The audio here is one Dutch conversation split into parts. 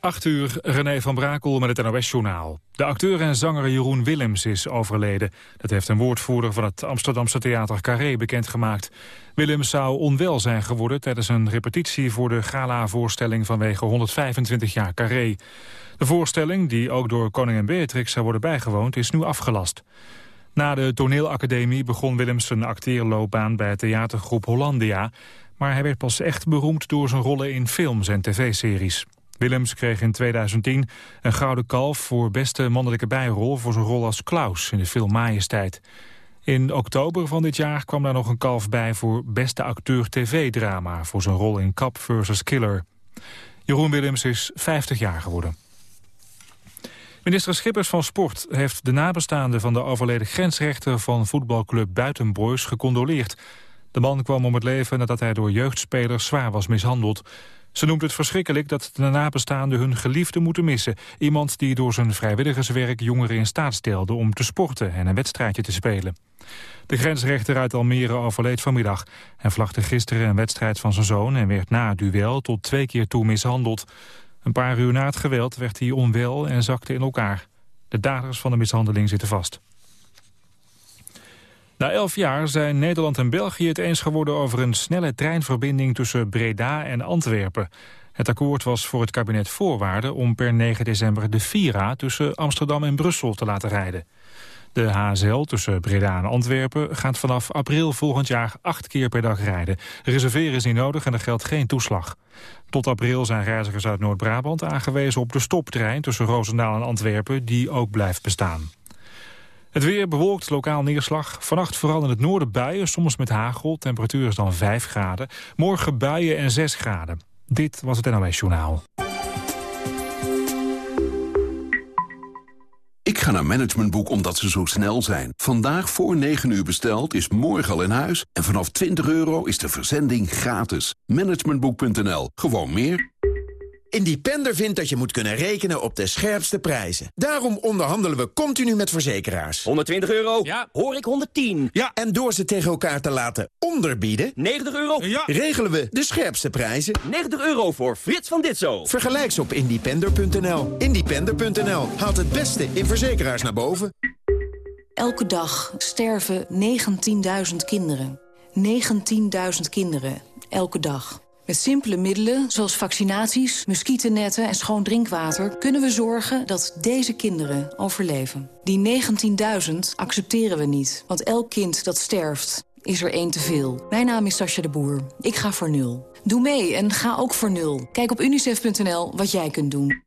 8 uur, René van Brakel met het NOS-journaal. De acteur en zanger Jeroen Willems is overleden. Dat heeft een woordvoerder van het Amsterdamse theater Carré bekendgemaakt. Willems zou onwel zijn geworden tijdens een repetitie voor de gala-voorstelling vanwege 125 jaar Carré. De voorstelling, die ook door koningin Beatrix zou worden bijgewoond, is nu afgelast. Na de toneelacademie begon Willems zijn acteerloopbaan bij theatergroep Hollandia... maar hij werd pas echt beroemd door zijn rollen in films en tv-series. Willems kreeg in 2010 een gouden kalf voor beste mannelijke bijrol... voor zijn rol als Klaus in de film Majesteit. In oktober van dit jaar kwam daar nog een kalf bij voor beste acteur tv-drama... voor zijn rol in Kap vs. Killer. Jeroen Willems is 50 jaar geworden. Minister Schippers van Sport heeft de nabestaanden van de overleden grensrechter van voetbalclub Buitenboys gecondoleerd. De man kwam om het leven nadat hij door jeugdspelers zwaar was mishandeld. Ze noemt het verschrikkelijk dat de nabestaanden hun geliefde moeten missen. Iemand die door zijn vrijwilligerswerk jongeren in staat stelde om te sporten en een wedstrijdje te spelen. De grensrechter uit Almere overleed vanmiddag. Hij vlagde gisteren een wedstrijd van zijn zoon en werd na het duel tot twee keer toe mishandeld. Een paar uur na het geweld werd hij onwel en zakte in elkaar. De daders van de mishandeling zitten vast. Na elf jaar zijn Nederland en België het eens geworden over een snelle treinverbinding tussen Breda en Antwerpen. Het akkoord was voor het kabinet voorwaarde om per 9 december de Vira tussen Amsterdam en Brussel te laten rijden. De HSL tussen Breda en Antwerpen gaat vanaf april volgend jaar acht keer per dag rijden. Reserveren is niet nodig en er geldt geen toeslag. Tot april zijn reizigers uit Noord-Brabant aangewezen op de stoptrein tussen Roosendaal en Antwerpen die ook blijft bestaan. Het weer bewolkt, lokaal neerslag. Vannacht vooral in het noorden buien, soms met hagel. Temperatuur is dan 5 graden. Morgen buien en 6 graden. Dit was het NOS Journaal. Ik ga naar Managementboek omdat ze zo snel zijn. Vandaag voor 9 uur besteld is morgen al in huis. En vanaf 20 euro is de verzending gratis. Managementboek.nl. Gewoon meer. Independer vindt dat je moet kunnen rekenen op de scherpste prijzen. Daarom onderhandelen we continu met verzekeraars. 120 euro? Ja. Hoor ik 110? Ja. En door ze tegen elkaar te laten onderbieden... 90 euro? Ja. Regelen we de scherpste prijzen. 90 euro voor Frits van Ditzo. Vergelijk ze op independer.nl. Independer.nl haalt het beste in verzekeraars naar boven. Elke dag sterven 19.000 kinderen. 19.000 kinderen. Elke dag. Met simpele middelen, zoals vaccinaties, muggennetten en schoon drinkwater... kunnen we zorgen dat deze kinderen overleven. Die 19.000 accepteren we niet, want elk kind dat sterft is er één te veel. Mijn naam is Sascha de Boer. Ik ga voor nul. Doe mee en ga ook voor nul. Kijk op unicef.nl wat jij kunt doen.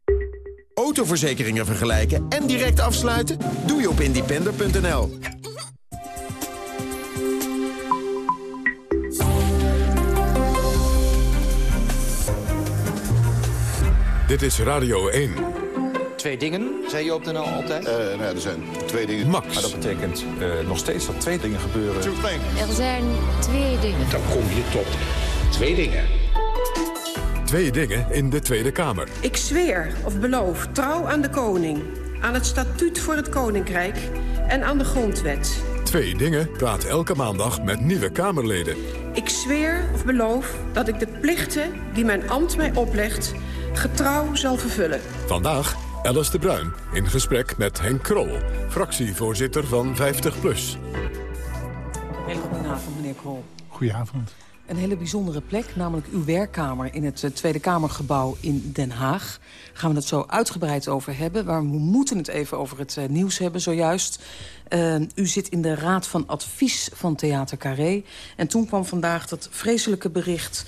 Autoverzekeringen vergelijken en direct afsluiten? Doe je op independer.nl. Dit is Radio 1. Twee dingen, zei je op de NL altijd? Uh, nou, er zijn twee dingen. Max. Maar dat betekent uh, nog steeds dat twee dingen gebeuren. Er zijn twee dingen. Dan kom je tot twee dingen. Twee dingen in de Tweede Kamer. Ik zweer of beloof trouw aan de koning, aan het statuut voor het koninkrijk en aan de grondwet. Twee dingen praat elke maandag met nieuwe Kamerleden. Ik zweer of beloof dat ik de plichten die mijn ambt mij oplegt getrouw zal vervullen. Vandaag Alice de Bruin in gesprek met Henk Krol, fractievoorzitter van 50PLUS. Hele goedenavond, meneer Krol. Goedenavond. Een hele bijzondere plek, namelijk uw werkkamer in het Tweede Kamergebouw in Den Haag. Daar gaan we het zo uitgebreid over hebben. Maar we moeten het even over het uh, nieuws hebben zojuist. Uh, u zit in de raad van advies van Theater Carré. En toen kwam vandaag dat vreselijke bericht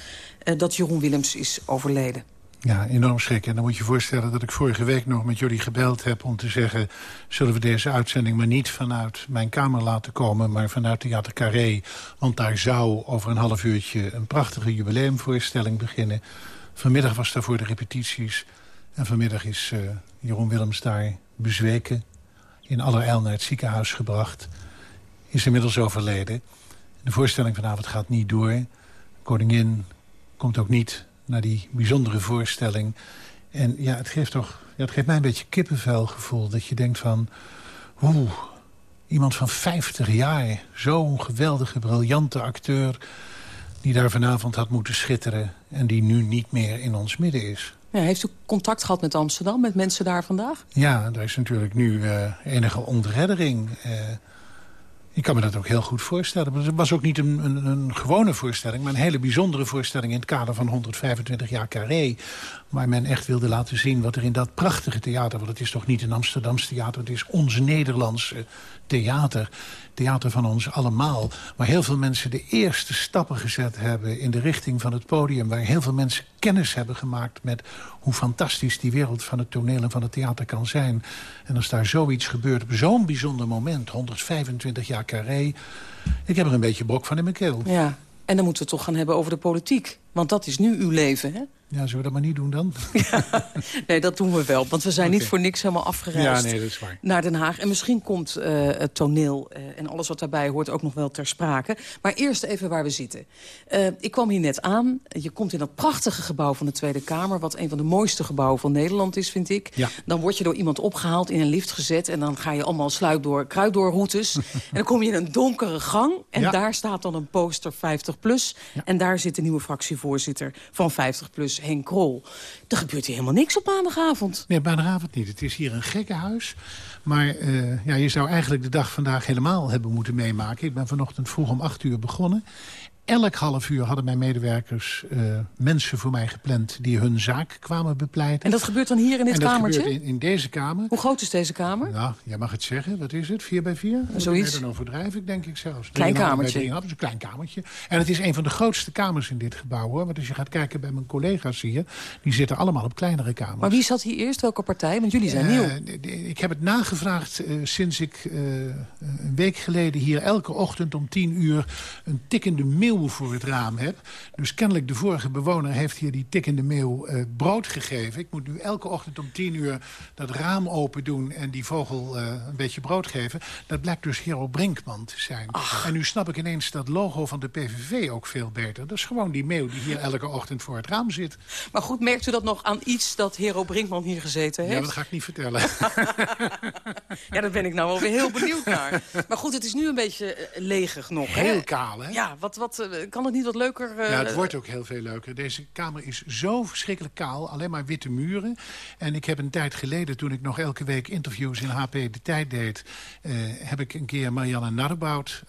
dat Jeroen Willems is overleden. Ja, enorm schrik. En dan moet je voorstellen dat ik vorige week nog met jullie gebeld heb... om te zeggen, zullen we deze uitzending maar niet vanuit mijn kamer laten komen... maar vanuit Theater Carré. Want daar zou over een half uurtje een prachtige jubileumvoorstelling beginnen. Vanmiddag was daarvoor de repetities. En vanmiddag is uh, Jeroen Willems daar bezweken. In allerijl naar het ziekenhuis gebracht. Is inmiddels overleden. De voorstelling vanavond gaat niet door. Koningin komt ook niet naar die bijzondere voorstelling. En ja, het geeft toch, ja, het geeft mij een beetje kippenvelgevoel. Dat je denkt van, oeh, iemand van 50 jaar, zo'n geweldige, briljante acteur... die daar vanavond had moeten schitteren en die nu niet meer in ons midden is. Ja, heeft u contact gehad met Amsterdam, met mensen daar vandaag? Ja, er is natuurlijk nu uh, enige ontreddering. Uh, ik kan me dat ook heel goed voorstellen. Maar het was ook niet een, een, een, gewone voorstelling... maar een hele bijzondere voorstelling in het kader van 125 jaar Carré... waar men echt wilde laten zien wat er in dat prachtige theater... want het is toch niet een Amsterdams theater... het is ons Nederlandse theater theater van ons allemaal. Waar heel veel mensen de eerste stappen gezet hebben in de richting van het podium. Waar heel veel mensen kennis hebben gemaakt met hoe fantastisch die wereld van het toneel en van het theater kan zijn. En als daar zoiets gebeurt op zo'n bijzonder moment, 125 jaar carré... ik heb er een beetje brok van in mijn keel. Ja, en dan moeten we het toch gaan hebben over de politiek. Want dat is nu uw leven, hè? Ja, zullen we dat maar niet doen dan? nee, dat doen we wel. Want we zijn niet voor niks helemaal afgereisd ja, nee, dat is waar. naar Den Haag. En misschien komt uh, het toneel uh, en alles wat daarbij hoort ook nog wel ter sprake. Maar eerst even waar we zitten. Uh, ik kwam hier net aan. Je komt in dat prachtige gebouw van de Tweede Kamer... wat een van de mooiste gebouwen van Nederland is, vind ik. Ja. Dan word je door iemand opgehaald, in een lift gezet... en dan ga je allemaal sluit door, kruiddoorroutes. en dan kom je in een donkere gang. En Ja. daar staat dan een poster 50 plus. En daar zit de nieuwe fractievoorzitter van 50 plus, Henk Krol. Er gebeurt hier helemaal niks op maandagavond. Nee, maandagavond niet. Het is hier een gekkenhuis. Maar eh, ja, je zou eigenlijk de dag vandaag helemaal hebben moeten meemaken. Ik ben vanochtend vroeg om acht uur begonnen. Elk half uur hadden mijn medewerkers eh, mensen voor mij gepland... die hun zaak kwamen bepleiten. En dat gebeurt dan hier in dit en dat kamertje? gebeurt in, in deze kamer. Hoe groot is deze kamer? Nou, jij mag het zeggen. Wat is het? 4 bij 4? Zoiets. Dan overdrijf ik, denk ik zelfs. Klein 3,5 bij kamertje. 3,5, Dat is een klein kamertje. En het is een van de grootste kamers in dit gebouw, hoor. Want als je gaat kijken bij mijn collega's hier... die zitten allemaal op kleinere kamers. Maar wie zat hier eerst? Welke partij? Want jullie zijn Eh, nieuw. ik heb het nagevraagd eh, sinds ik een week geleden hier elke ochtend om tien uur een tikkende meeuw voor het raam heb. Dus kennelijk de vorige bewoner heeft hier die tikkende meeuw eh, brood gegeven. Ik moet nu elke ochtend om tien uur dat raam open doen en die vogel eh, een beetje brood geven. Dat blijkt dus Hero Brinkman te zijn. En nu snap ik ineens dat logo van de PVV ook veel beter. Dat is gewoon die meeuw die hier elke ochtend voor het raam zit. Maar goed, merkt u dat nog aan iets dat Hero Brinkman hier gezeten heeft? Ja, dat ga ik niet vertellen. Ja, daar ben ik nou wel weer heel benieuwd naar. Maar goed, het is nu een beetje eh, legig nog. hè? Heel kaal, hè? Ja, wat, wat, eh, kan het niet wat leuker? eh, Ja, het wordt ook heel veel leuker. Deze kamer is zo verschrikkelijk kaal. Alleen maar witte muren. En ik heb een tijd geleden, toen ik nog elke week interviews in HP De Tijd deed... eh, heb ik een keer Marianne Narbout,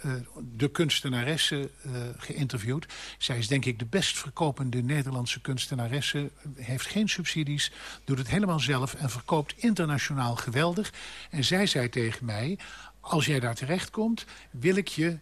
de kunstenaresse, geïnterviewd. Zij is denk ik de best verkopende Nederlandse kunstenaresse. Heeft geen subsidies, doet het helemaal zelf... en verkoopt internationaal geweldig. En zij zei tegen mij... als jij daar terechtkomt, wil ik je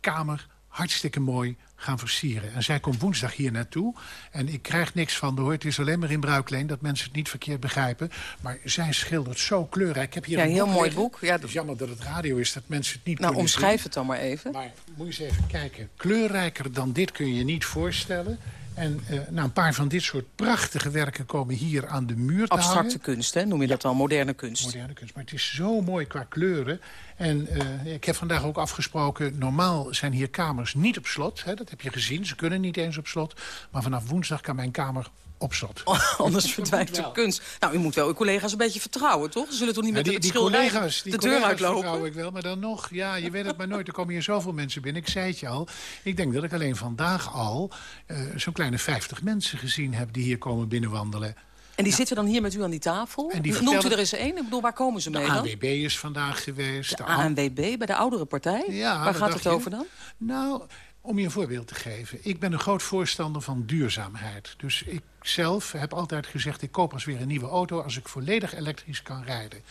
kamer hartstikke mooi gaan versieren. En zij komt woensdag hier naartoe. En ik krijg niks van de hoor. Het is alleen maar in bruikleen dat mensen het niet verkeerd begrijpen. Maar zij schildert zo kleurrijk. Ik heb hier Ja, een heel boek mooi liggen. boek. Ja, Het is jammer dat het radio is, dat mensen het niet nou, omschrijf zien. het dan maar even. Maar moet je eens even kijken. Kleurrijker dan dit kun je je niet voorstellen. En eh, nou, een paar van dit soort prachtige werken komen hier aan de muur te Abstracte hangen. kunst, hè? noem je dat dan? Moderne kunst. Moderne kunst. Maar het is zo mooi qua kleuren. En eh, ik heb vandaag ook afgesproken... normaal zijn hier kamers niet op slot. Hè, dat heb je gezien. Ze kunnen niet eens op slot. Maar vanaf woensdag kan mijn kamer op slot. Anders verdwijnt de kunst. Nou, u moet wel uw collega's een beetje vertrouwen, toch? Ze zullen toch niet Ja, met die, het die collega's, die de deur collega's uitlopen? vertrouw ik wel, maar dan nog, ja, je weet het maar nooit. Er komen hier zoveel mensen binnen. Ik zei het je al. Ik denk dat ik alleen vandaag al eh, zo'n kleine 50 mensen gezien heb... die hier komen binnenwandelen. En die zitten dan hier met u aan die tafel? En die Noemt u er eens één? Ik bedoel, waar komen ze De mee dan? AWB is vandaag geweest. De A- ANWB, bij de oudere partij? Ja, waar gaat het je? over dan? Nou, om je een voorbeeld te geven. Ik ben een groot voorstander van duurzaamheid. Dus ik zelf heb altijd gezegd... ik koop als weer een nieuwe auto als ik volledig elektrisch kan rijden.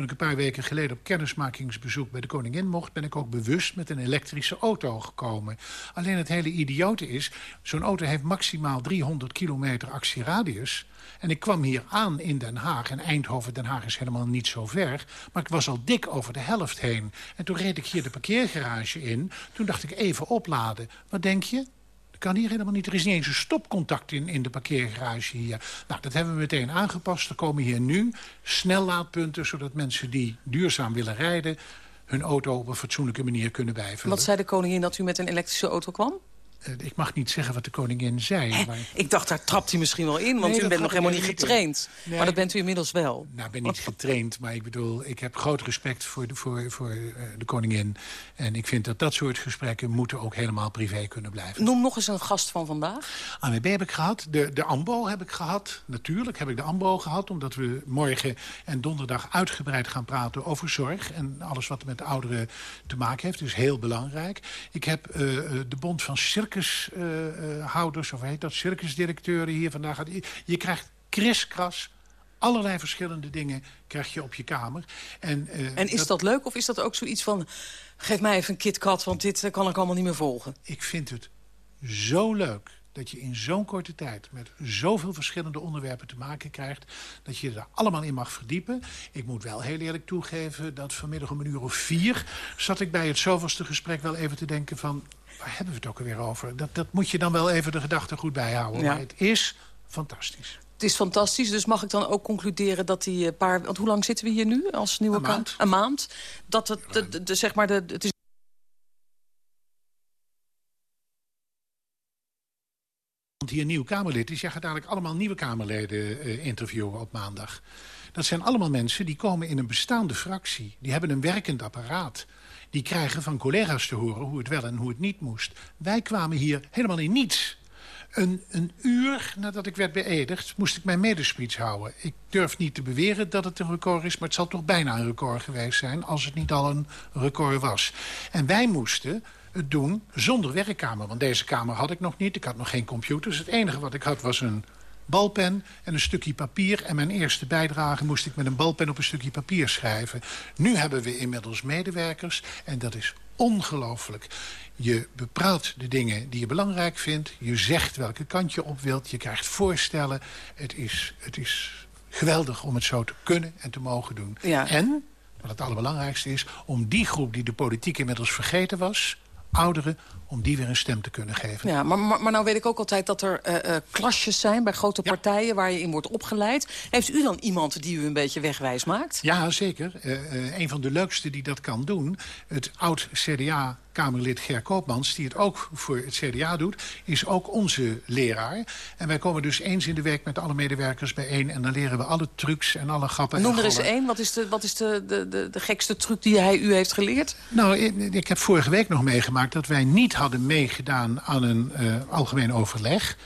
Toen ik een paar weken geleden op kennismakingsbezoek bij de koningin mocht... ben ik ook bewust met een elektrische auto gekomen. Alleen het hele idiote is... zo'n auto heeft maximaal 300 kilometer actieradius... En ik kwam hier aan in Den Haag. En Eindhoven, Den Haag is helemaal niet zo ver. Maar ik was al dik over de helft heen. En toen reed ik hier de parkeergarage in. Toen dacht ik even opladen. Wat denk je? Kan hier helemaal niet. Er is niet eens een stopcontact in, in de parkeergarage hier. Nou, dat hebben we meteen aangepast. Er komen hier nu snellaadpunten... zodat mensen die duurzaam willen rijden... hun auto op een fatsoenlijke manier kunnen bijvullen. Wat zei de koningin dat u met een elektrische auto kwam? Eh, ik mag niet zeggen wat de koningin zei. Maar... Ik dacht, daar trapt hij misschien wel in, want Nee, u bent nog helemaal niet niet in. getraind. Nee. Maar dat bent u inmiddels wel. Nou, ik ben niet getraind, maar ik bedoel, ik heb groot respect voor de, voor, voor, eh, de koningin. En ik vind dat dat soort gesprekken moeten ook helemaal privé kunnen blijven. Noem nog eens een gast van vandaag. ANWB heb ik gehad, de, de AMBO heb ik gehad. Natuurlijk heb ik de AMBO gehad, omdat we morgen en donderdag uitgebreid gaan praten over zorg. En alles wat met de ouderen te maken heeft, is heel belangrijk. Ik heb eh, eh, de bond van circushouders, of heet dat, circusdirecteuren hier vandaag. je krijgt kriskras allerlei verschillende dingen krijg je op je kamer. En, eh, En is dat... leuk of is dat ook zoiets van... geef mij even een KitKat, want dit eh, kan ik allemaal niet meer volgen? Ik vind het zo leuk dat je in zo'n korte tijd met zoveel verschillende onderwerpen te maken krijgt... dat je er allemaal in mag verdiepen. Ik moet wel heel eerlijk toegeven dat vanmiddag om een uur of vier... zat ik bij het zoveelste gesprek wel even te denken van... waar hebben we het ook alweer over? Dat, dat moet je dan wel even de gedachte goed bijhouden. Ja. Maar het is fantastisch. Het is fantastisch, dus mag ik dan ook concluderen dat die eh, paar... want hoe lang zitten we hier nu als nieuwe Een maand. Een maand. Dat het, de, de, de- zeg maar, de, het is Want hier nieuw Kamerlid is, jij gaat eigenlijk allemaal nieuwe Kamerleden eh, interviewen op maandag. Dat zijn allemaal mensen die komen in een bestaande fractie. Die hebben een werkend apparaat. Die krijgen van collega's te horen hoe het wel en hoe het niet moest. Wij kwamen hier helemaal in niets. Een, een uur nadat ik werd beëdigd, moest ik mijn medespeech houden. Ik durf niet te beweren dat het een record is... maar het zal toch bijna een record geweest zijn... als het niet al een record was. En wij moesten het doen zonder werkkamer. Want deze kamer had ik nog niet. Ik had nog geen computers. Het enige wat ik had was een balpen en een stukje papier. En mijn eerste bijdrage moest ik met een balpen op een stukje papier schrijven. Nu hebben we inmiddels medewerkers en dat is ongelooflijk. Je bepraat de dingen die je belangrijk vindt. Je zegt welke kant je op wilt. Je krijgt voorstellen. Het is, het is geweldig om het zo te kunnen en te mogen doen. Ja. En, wat het allerbelangrijkste is... om die groep die de politiek inmiddels vergeten was... ouderen, om die weer een stem te kunnen geven. Ja, maar, maar, maar nou weet ik ook altijd dat er eh, eh, klasjes zijn bij grote partijen... waar je in wordt opgeleid. Heeft u dan iemand die u een beetje wegwijs maakt? Ja, zeker. Eh, een van de leukste die dat kan doen... het oud-CDA-Kamerlid Ger Koopmans... die het ook voor het CDA doet, is ook onze leraar. En wij komen dus eens in de week met alle medewerkers bijeen... en dan leren we alle trucs en alle grappen. Noem er eens één. Wat is, de, wat is de, de, de, de gekste truc die hij u heeft geleerd? Nou, ik, ik heb vorige week nog meegemaakt dat wij niet hadden meegedaan aan een eh, algemeen overleg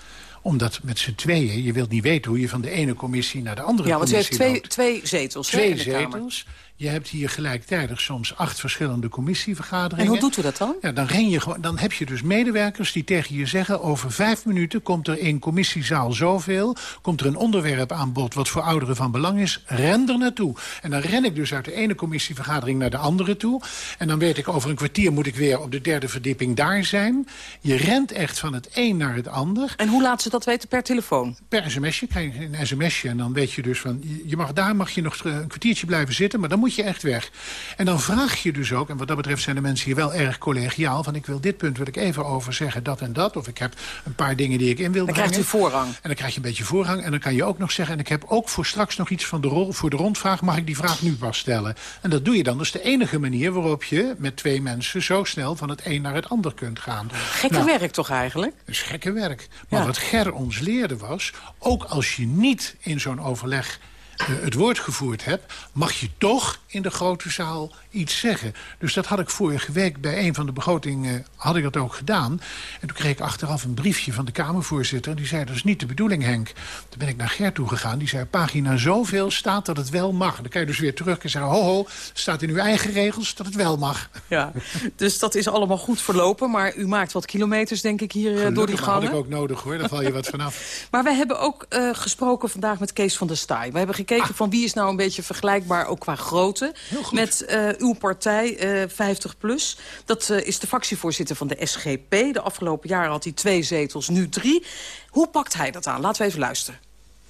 omdat met z'n tweeën, je wilt niet weten hoe je van de ene commissie naar de andere Ja, want u heeft commissie twee, loopt. twee zetels Twee in de Kamer. Je hebt hier gelijktijdig soms acht verschillende commissievergaderingen. En hoe doet u dat dan? Ja, dan, ren je, gewoon- dan heb je dus medewerkers die tegen je zeggen... over vijf minuten komt er in commissiezaal zoveel... komt er een onderwerp aan bod wat voor ouderen van belang is. Ren er naartoe. En dan ren ik dus uit de ene commissievergadering naar de andere toe. En dan weet ik, over een kwartier moet ik weer op de derde verdieping daar zijn. Je rent echt van het een naar het ander. En hoe laat ze dat weten per telefoon? Per sms'je krijg je een sms'je en dan weet je dus van... je- mag daar mag je nog een kwartiertje blijven zitten, maar dan moet je echt weg. En dan vraag je dus ook, en wat dat betreft zijn de mensen hier wel erg collegiaal... van ik wil dit punt wil ik even over zeggen, dat en dat. Of ik heb een paar dingen die ik in wil Dan brengen. krijgt u voorrang. En dan krijg je een beetje voorrang. En dan kan je ook nog zeggen... en ik heb ook voor straks nog iets van de rol, voor de rondvraag... mag ik die vraag nu pas stellen? En dat doe je dan. Dat is de enige manier waarop je met twee mensen... zo snel van het een naar het ander kunt gaan. Gekke Nou, werk toch eigenlijk? dat is gekke werk. Maar Ja. wat Ger ons leerde was... ook als je niet in zo'n overleg het woord gevoerd hebt... mag je toch in de grote zaal iets zeggen. Dus dat had ik vorige week bij een van de begrotingen had ik dat ook gedaan. En toen kreeg ik achteraf een briefje van de Kamervoorzitter. En die zei, dat is niet de bedoeling, Henk. Toen ben ik naar Ger toe gegaan. Die zei, pagina zoveel staat dat het wel mag. Dan kan je dus weer terug en zeggen... ho, ho, staat in uw eigen regels dat het wel mag. Ja, dus dat is allemaal goed verlopen. Maar u maakt wat kilometers, denk ik, hier eh, door die Gelukkig, maar had gangen. ik ook nodig, hoor. Daar val je wat vanaf. Maar wij hebben ook eh, gesproken vandaag met Kees van der Staaij. We hebben gekeken van wie is nou een beetje vergelijkbaar, ook qua grootte... met eh, uw partij, eh 50PLUS. Dat eh, is de fractievoorzitter van de SGP. De afgelopen jaren had hij twee zetels, nu drie. Hoe pakt hij dat aan? Laten we even luisteren.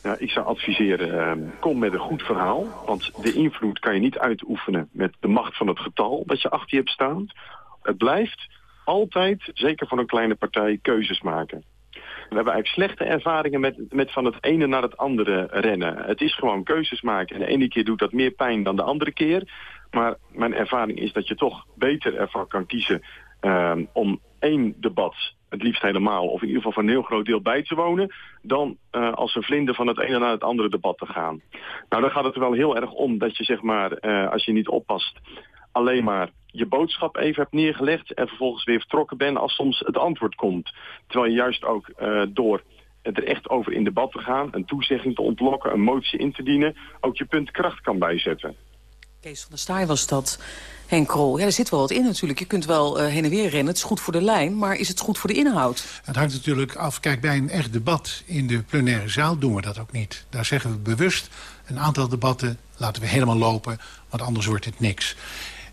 Ja, ik zou adviseren, ehm, kom met een goed verhaal. Want de invloed kan je niet uitoefenen met de macht van het getal dat je achter je hebt staan. Het blijft altijd, zeker voor een kleine partij, keuzes maken. We hebben eigenlijk slechte ervaringen met, met van het ene naar het andere rennen. Het is gewoon keuzes maken. En de ene keer doet dat meer pijn dan de andere keer. Maar mijn ervaring is dat je toch beter ervan kan kiezen ehm, om één debat het liefst helemaal, of in ieder geval voor een heel groot deel bij te wonen, dan uh, als een vlinder van het ene naar het andere debat te gaan. Nou, dan gaat het er wel heel erg om dat je zeg maar, uh, als je niet oppast, alleen maar je boodschap even hebt neergelegd en vervolgens weer vertrokken bent als soms het antwoord komt. Terwijl je juist ook uh, door er echt over in debat te gaan, een toezegging te ontlokken, een motie in te dienen, ook je punt kracht kan bijzetten. Kees van der Staaij was dat. Henk Krol, ja, er zit wel wat in natuurlijk. Je kunt wel uh, heen en weer rennen, het is goed voor de lijn... maar is het goed voor de inhoud? Het hangt natuurlijk af. Kijk, bij een echt debat in de plenaire zaal doen we dat ook niet. Daar zeggen we bewust een aantal debatten laten we helemaal lopen... want anders wordt het niks.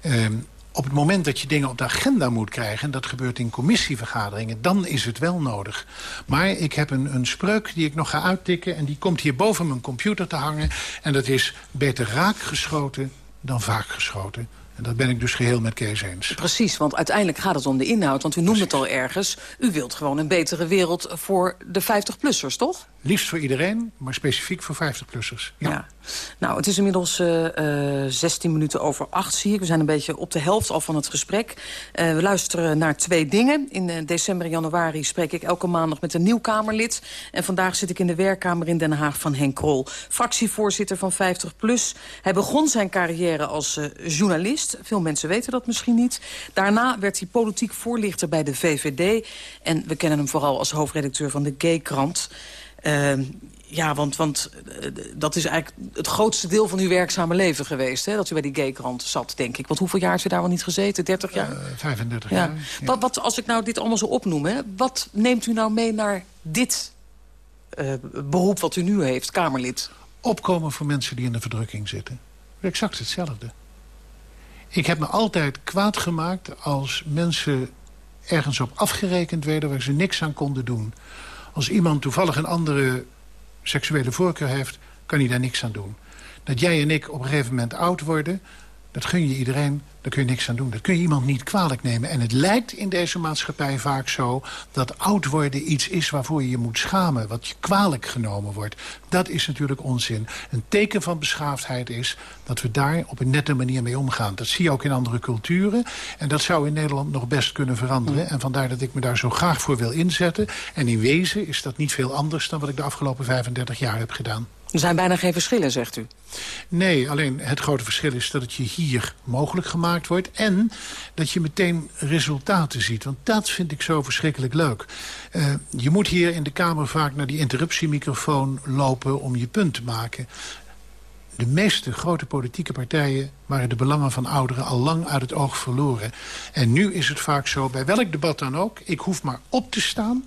Um, op het moment dat je dingen op de agenda moet krijgen... en dat gebeurt in commissievergaderingen, dan is het wel nodig. Maar ik heb een, een spreuk die ik nog ga uittikken... en die komt hier boven mijn computer te hangen. En dat is beter raak geschoten dan vaak geschoten. En dat ben ik dus geheel met Kees eens. Precies, want uiteindelijk gaat het om de inhoud. Want u noemde het al ergens. U wilt gewoon een betere wereld voor de 50-plussers, toch? Liefst voor iedereen, maar specifiek voor 50-plussers. Ja. Nou, het is inmiddels uh, uh, 16 minuten over 8, zie ik. We zijn een beetje op de helft al van het gesprek. Uh, we luisteren naar twee dingen. In december en januari spreek ik elke maandag met een nieuw Kamerlid. En vandaag zit ik in de werkkamer in Den Haag van Henk Krol. Fractievoorzitter van 50PLUS. Hij begon zijn carrière als journalist. Veel mensen weten dat misschien niet. Daarna werd hij politiek voorlichter bij de VVD. En we kennen hem vooral als hoofdredacteur van de Gay-krant. Uh, ja, want, want dat is eigenlijk het grootste deel van uw werkzame leven geweest. Hè? Dat u bij die gaykrant zat, denk ik. Want hoeveel jaar heeft u daar wel niet gezeten? 30 jaar? Uh, 35 ja. jaar. Ja. Wat, wat, als ik nou dit allemaal zo opnoem, hè, wat neemt u nou mee naar dit uh, beroep wat u nu heeft, Kamerlid? Opkomen voor mensen die in de verdrukking zitten. Exact hetzelfde. Ik heb me altijd kwaad gemaakt als mensen ergens op afgerekend werden... waar ze niks aan konden doen. Als iemand toevallig een andere seksuele voorkeur heeft, kan hij daar niks aan doen. Dat jij en ik op een gegeven moment oud worden... dat gun je iedereen, daar kun je niks aan doen. Dat kun je iemand niet kwalijk nemen. En het lijkt in deze maatschappij vaak zo... dat oud worden iets is waarvoor je je moet schamen. Wat je kwalijk genomen wordt. Dat is natuurlijk onzin. Een teken van beschaafdheid is dat we daar op een nette manier mee omgaan. Dat zie je ook in andere culturen. En dat zou in Nederland nog best kunnen veranderen. En vandaar dat ik me daar zo graag voor wil inzetten. En in wezen is dat niet veel anders dan wat ik de afgelopen 35 jaar heb gedaan. Er zijn bijna geen verschillen, zegt u? Nee, alleen het grote verschil is dat het je hier mogelijk gemaakt wordt... en dat je meteen resultaten ziet. Want dat vind ik zo verschrikkelijk leuk. Uh, je moet hier in de Kamer vaak naar die interruptiemicrofoon lopen... om je punt te maken. De meeste grote politieke partijen waren de belangen van ouderen al lang uit het oog verloren. En nu is het vaak zo, bij welk debat dan ook... ik hoef maar op te staan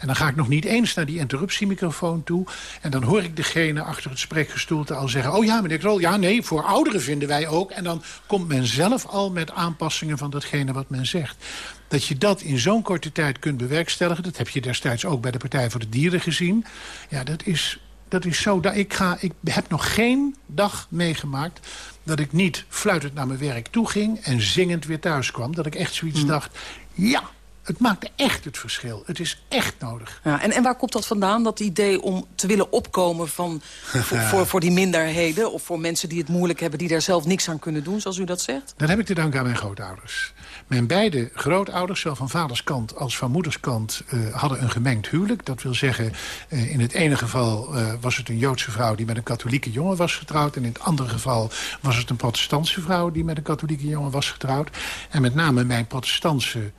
en dan ga ik nog niet eens naar die interruptiemicrofoon toe. En dan hoor ik degene achter het spreekgestoelte al zeggen... oh ja, meneer Krol, ja, nee, voor ouderen vinden wij ook. En dan komt men zelf al met aanpassingen van datgene wat men zegt. Dat je dat in zo'n korte tijd kunt bewerkstelligen... dat heb je destijds ook bij de Partij voor de Dieren gezien. Ja, dat is, dat is zo... Ik, ga, ik heb nog geen dag meegemaakt dat ik niet fluitend naar mijn werk toe ging... en zingend weer thuis kwam. Dat ik echt zoiets mm. dacht... ja, het maakt echt het verschil. Het is echt nodig. Ja, en, en waar komt dat vandaan, dat idee om te willen opkomen... Van, voor, voor, voor, die minderheden of voor mensen die het moeilijk hebben... die daar zelf niks aan kunnen doen, zoals u dat zegt? Dat heb ik te danken aan mijn grootouders. Mijn beide grootouders, zowel van vaderskant als van moederskant... Uh, hadden een gemengd huwelijk. Dat wil zeggen, uh, in het ene geval uh, was het een Joodse vrouw... die met een katholieke jongen was getrouwd. En in het andere geval was het een protestantse vrouw... die met een katholieke jongen was getrouwd. En met name mijn protestantse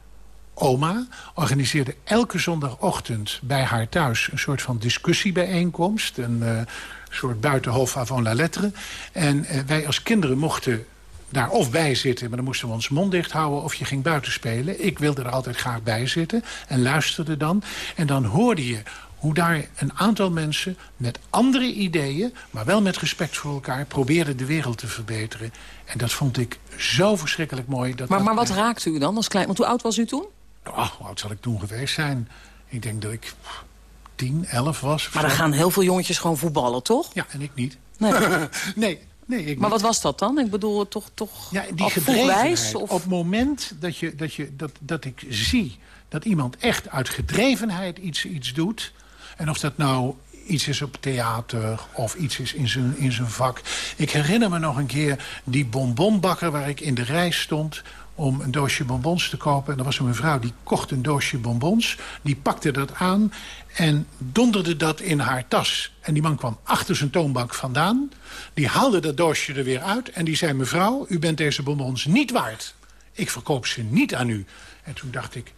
oma organiseerde elke zondagochtend bij haar thuis... een soort van discussiebijeenkomst. Een uh, soort buitenhof avant la lettre. En uh, wij als kinderen mochten daar of bij zitten... maar dan moesten we ons mond dicht houden of je ging buiten spelen. Ik wilde er altijd graag bij zitten en luisterde dan. En dan hoorde je hoe daar een aantal mensen met andere ideeën... maar wel met respect voor elkaar probeerden de wereld te verbeteren. En dat vond ik zo verschrikkelijk mooi. Dat maar, maar wat raakte u dan als klein? Want hoe oud was u toen? Oh, hoe oud zal ik toen geweest zijn? Ik denk dat ik 10, 11 was. Maar dan gaan heel veel jongetjes gewoon voetballen, toch? Ja, en ik niet. Nee. nee, nee ik maar wat was dat dan? Ik bedoel, toch, toch ja, die gedrevenheid. Of... Op het moment dat, je, dat, je, dat, dat ik zie dat iemand echt uit gedrevenheid iets, iets doet... en of dat nou iets is op theater of iets is in zijn, in zijn vak. Ik herinner me nog een keer die bonbonbakker waar ik in de rij stond om een doosje bonbons te kopen. En er was een mevrouw die kocht een doosje bonbons. Die pakte dat aan en donderde dat in haar tas. En die man kwam achter zijn toonbank vandaan. Die haalde dat doosje er weer uit en die zei... mevrouw, u bent deze bonbons niet waard. Ik verkoop ze niet aan u. En toen dacht ik,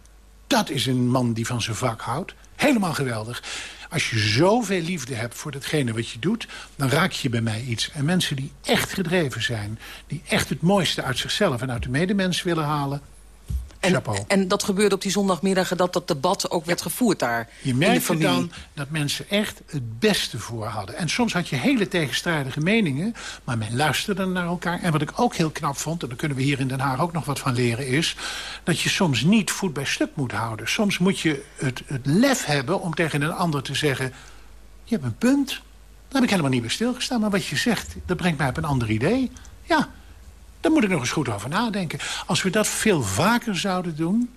dat is een man die van zijn vak houdt. Helemaal geweldig. Als je zoveel liefde hebt voor datgene wat je doet... dan raak je bij mij iets. En mensen die echt gedreven zijn... die echt het mooiste uit zichzelf en uit de medemens willen halen... En, en, dat gebeurde op die zondagmiddagen dat dat debat ook werd gevoerd daar. Je merkte dan dat mensen echt het beste voor hadden. En soms had je hele tegenstrijdige meningen, maar men luisterde naar elkaar. En wat ik ook heel knap vond, en daar kunnen we hier in Den Haag ook nog wat van leren... is dat je soms niet voet bij stuk moet houden. Soms moet je het, het lef hebben om tegen een ander te zeggen... je hebt een punt, daar heb ik helemaal niet bij stilgestaan. Maar wat je zegt, dat brengt mij op een ander idee. Ja, daar moet ik nog eens goed over nadenken. Als we dat veel vaker zouden doen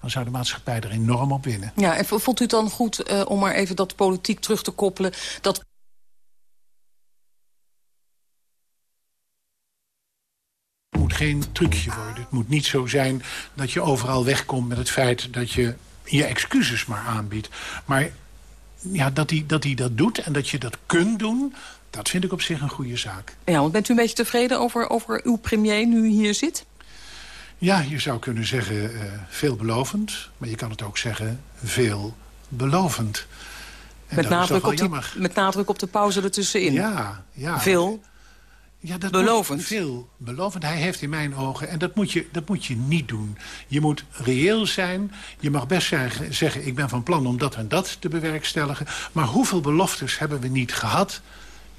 dan zou de maatschappij er enorm op winnen. Ja, en vond u het dan goed uh, om maar even dat politiek terug te koppelen... dat Het moet geen trucje worden. Het moet niet zo zijn dat je overal wegkomt met het feit... dat je je excuses maar aanbiedt. Maar ja, dat hij dat, dat doet en dat je dat kunt doen... Dat vind ik op zich een goede zaak. Ja, want bent u een beetje tevreden over, over uw premier nu hier zit? Ja, je zou kunnen zeggen uh, veelbelovend. Maar je kan het ook zeggen veelbelovend. met nadruk, op die, met nadruk op de pauze ertussenin. Ja, ja. Veel ja, dat belovend. Veel belovend. Hij heeft in mijn ogen, en dat moet, je, dat moet je niet doen. Je moet reëel zijn. Je mag best zeggen, zeggen, ik ben van plan om dat en dat te bewerkstelligen. Maar hoeveel beloftes hebben we niet gehad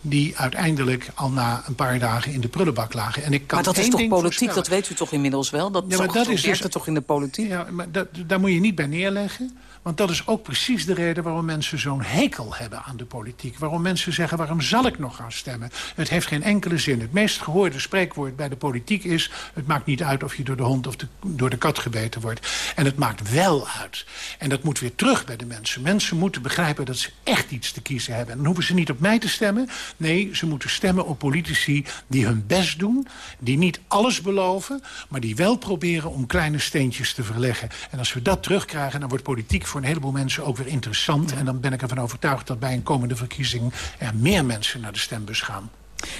die uiteindelijk al na een paar dagen in de prullenbak lagen. En ik kan maar dat is toch politiek, dat weet u toch inmiddels wel? Dat, ja, maar dat is dus, toch in de politiek? Ja, maar dat, daar moet je niet bij neerleggen. Want dat is ook precies de reden waarom mensen zo'n hekel hebben aan de politiek. Waarom mensen zeggen, waarom zal ik nog gaan stemmen? Het heeft geen enkele zin. Het meest gehoorde spreekwoord bij de politiek is... het maakt niet uit of je door de hond of de, door de kat gebeten wordt. En het maakt wel uit. En dat moet weer terug bij de mensen. Mensen moeten begrijpen dat ze echt iets te kiezen hebben. En hoeven ze niet op mij te stemmen. Nee, ze moeten stemmen op politici die hun best doen. Die niet alles beloven, maar die wel proberen om kleine steentjes te verleggen. En als we dat terugkrijgen, dan wordt politiek voor een heleboel mensen ook weer interessant. En dan ben ik ervan overtuigd dat bij een komende verkiezing... er meer mensen naar de stembus gaan.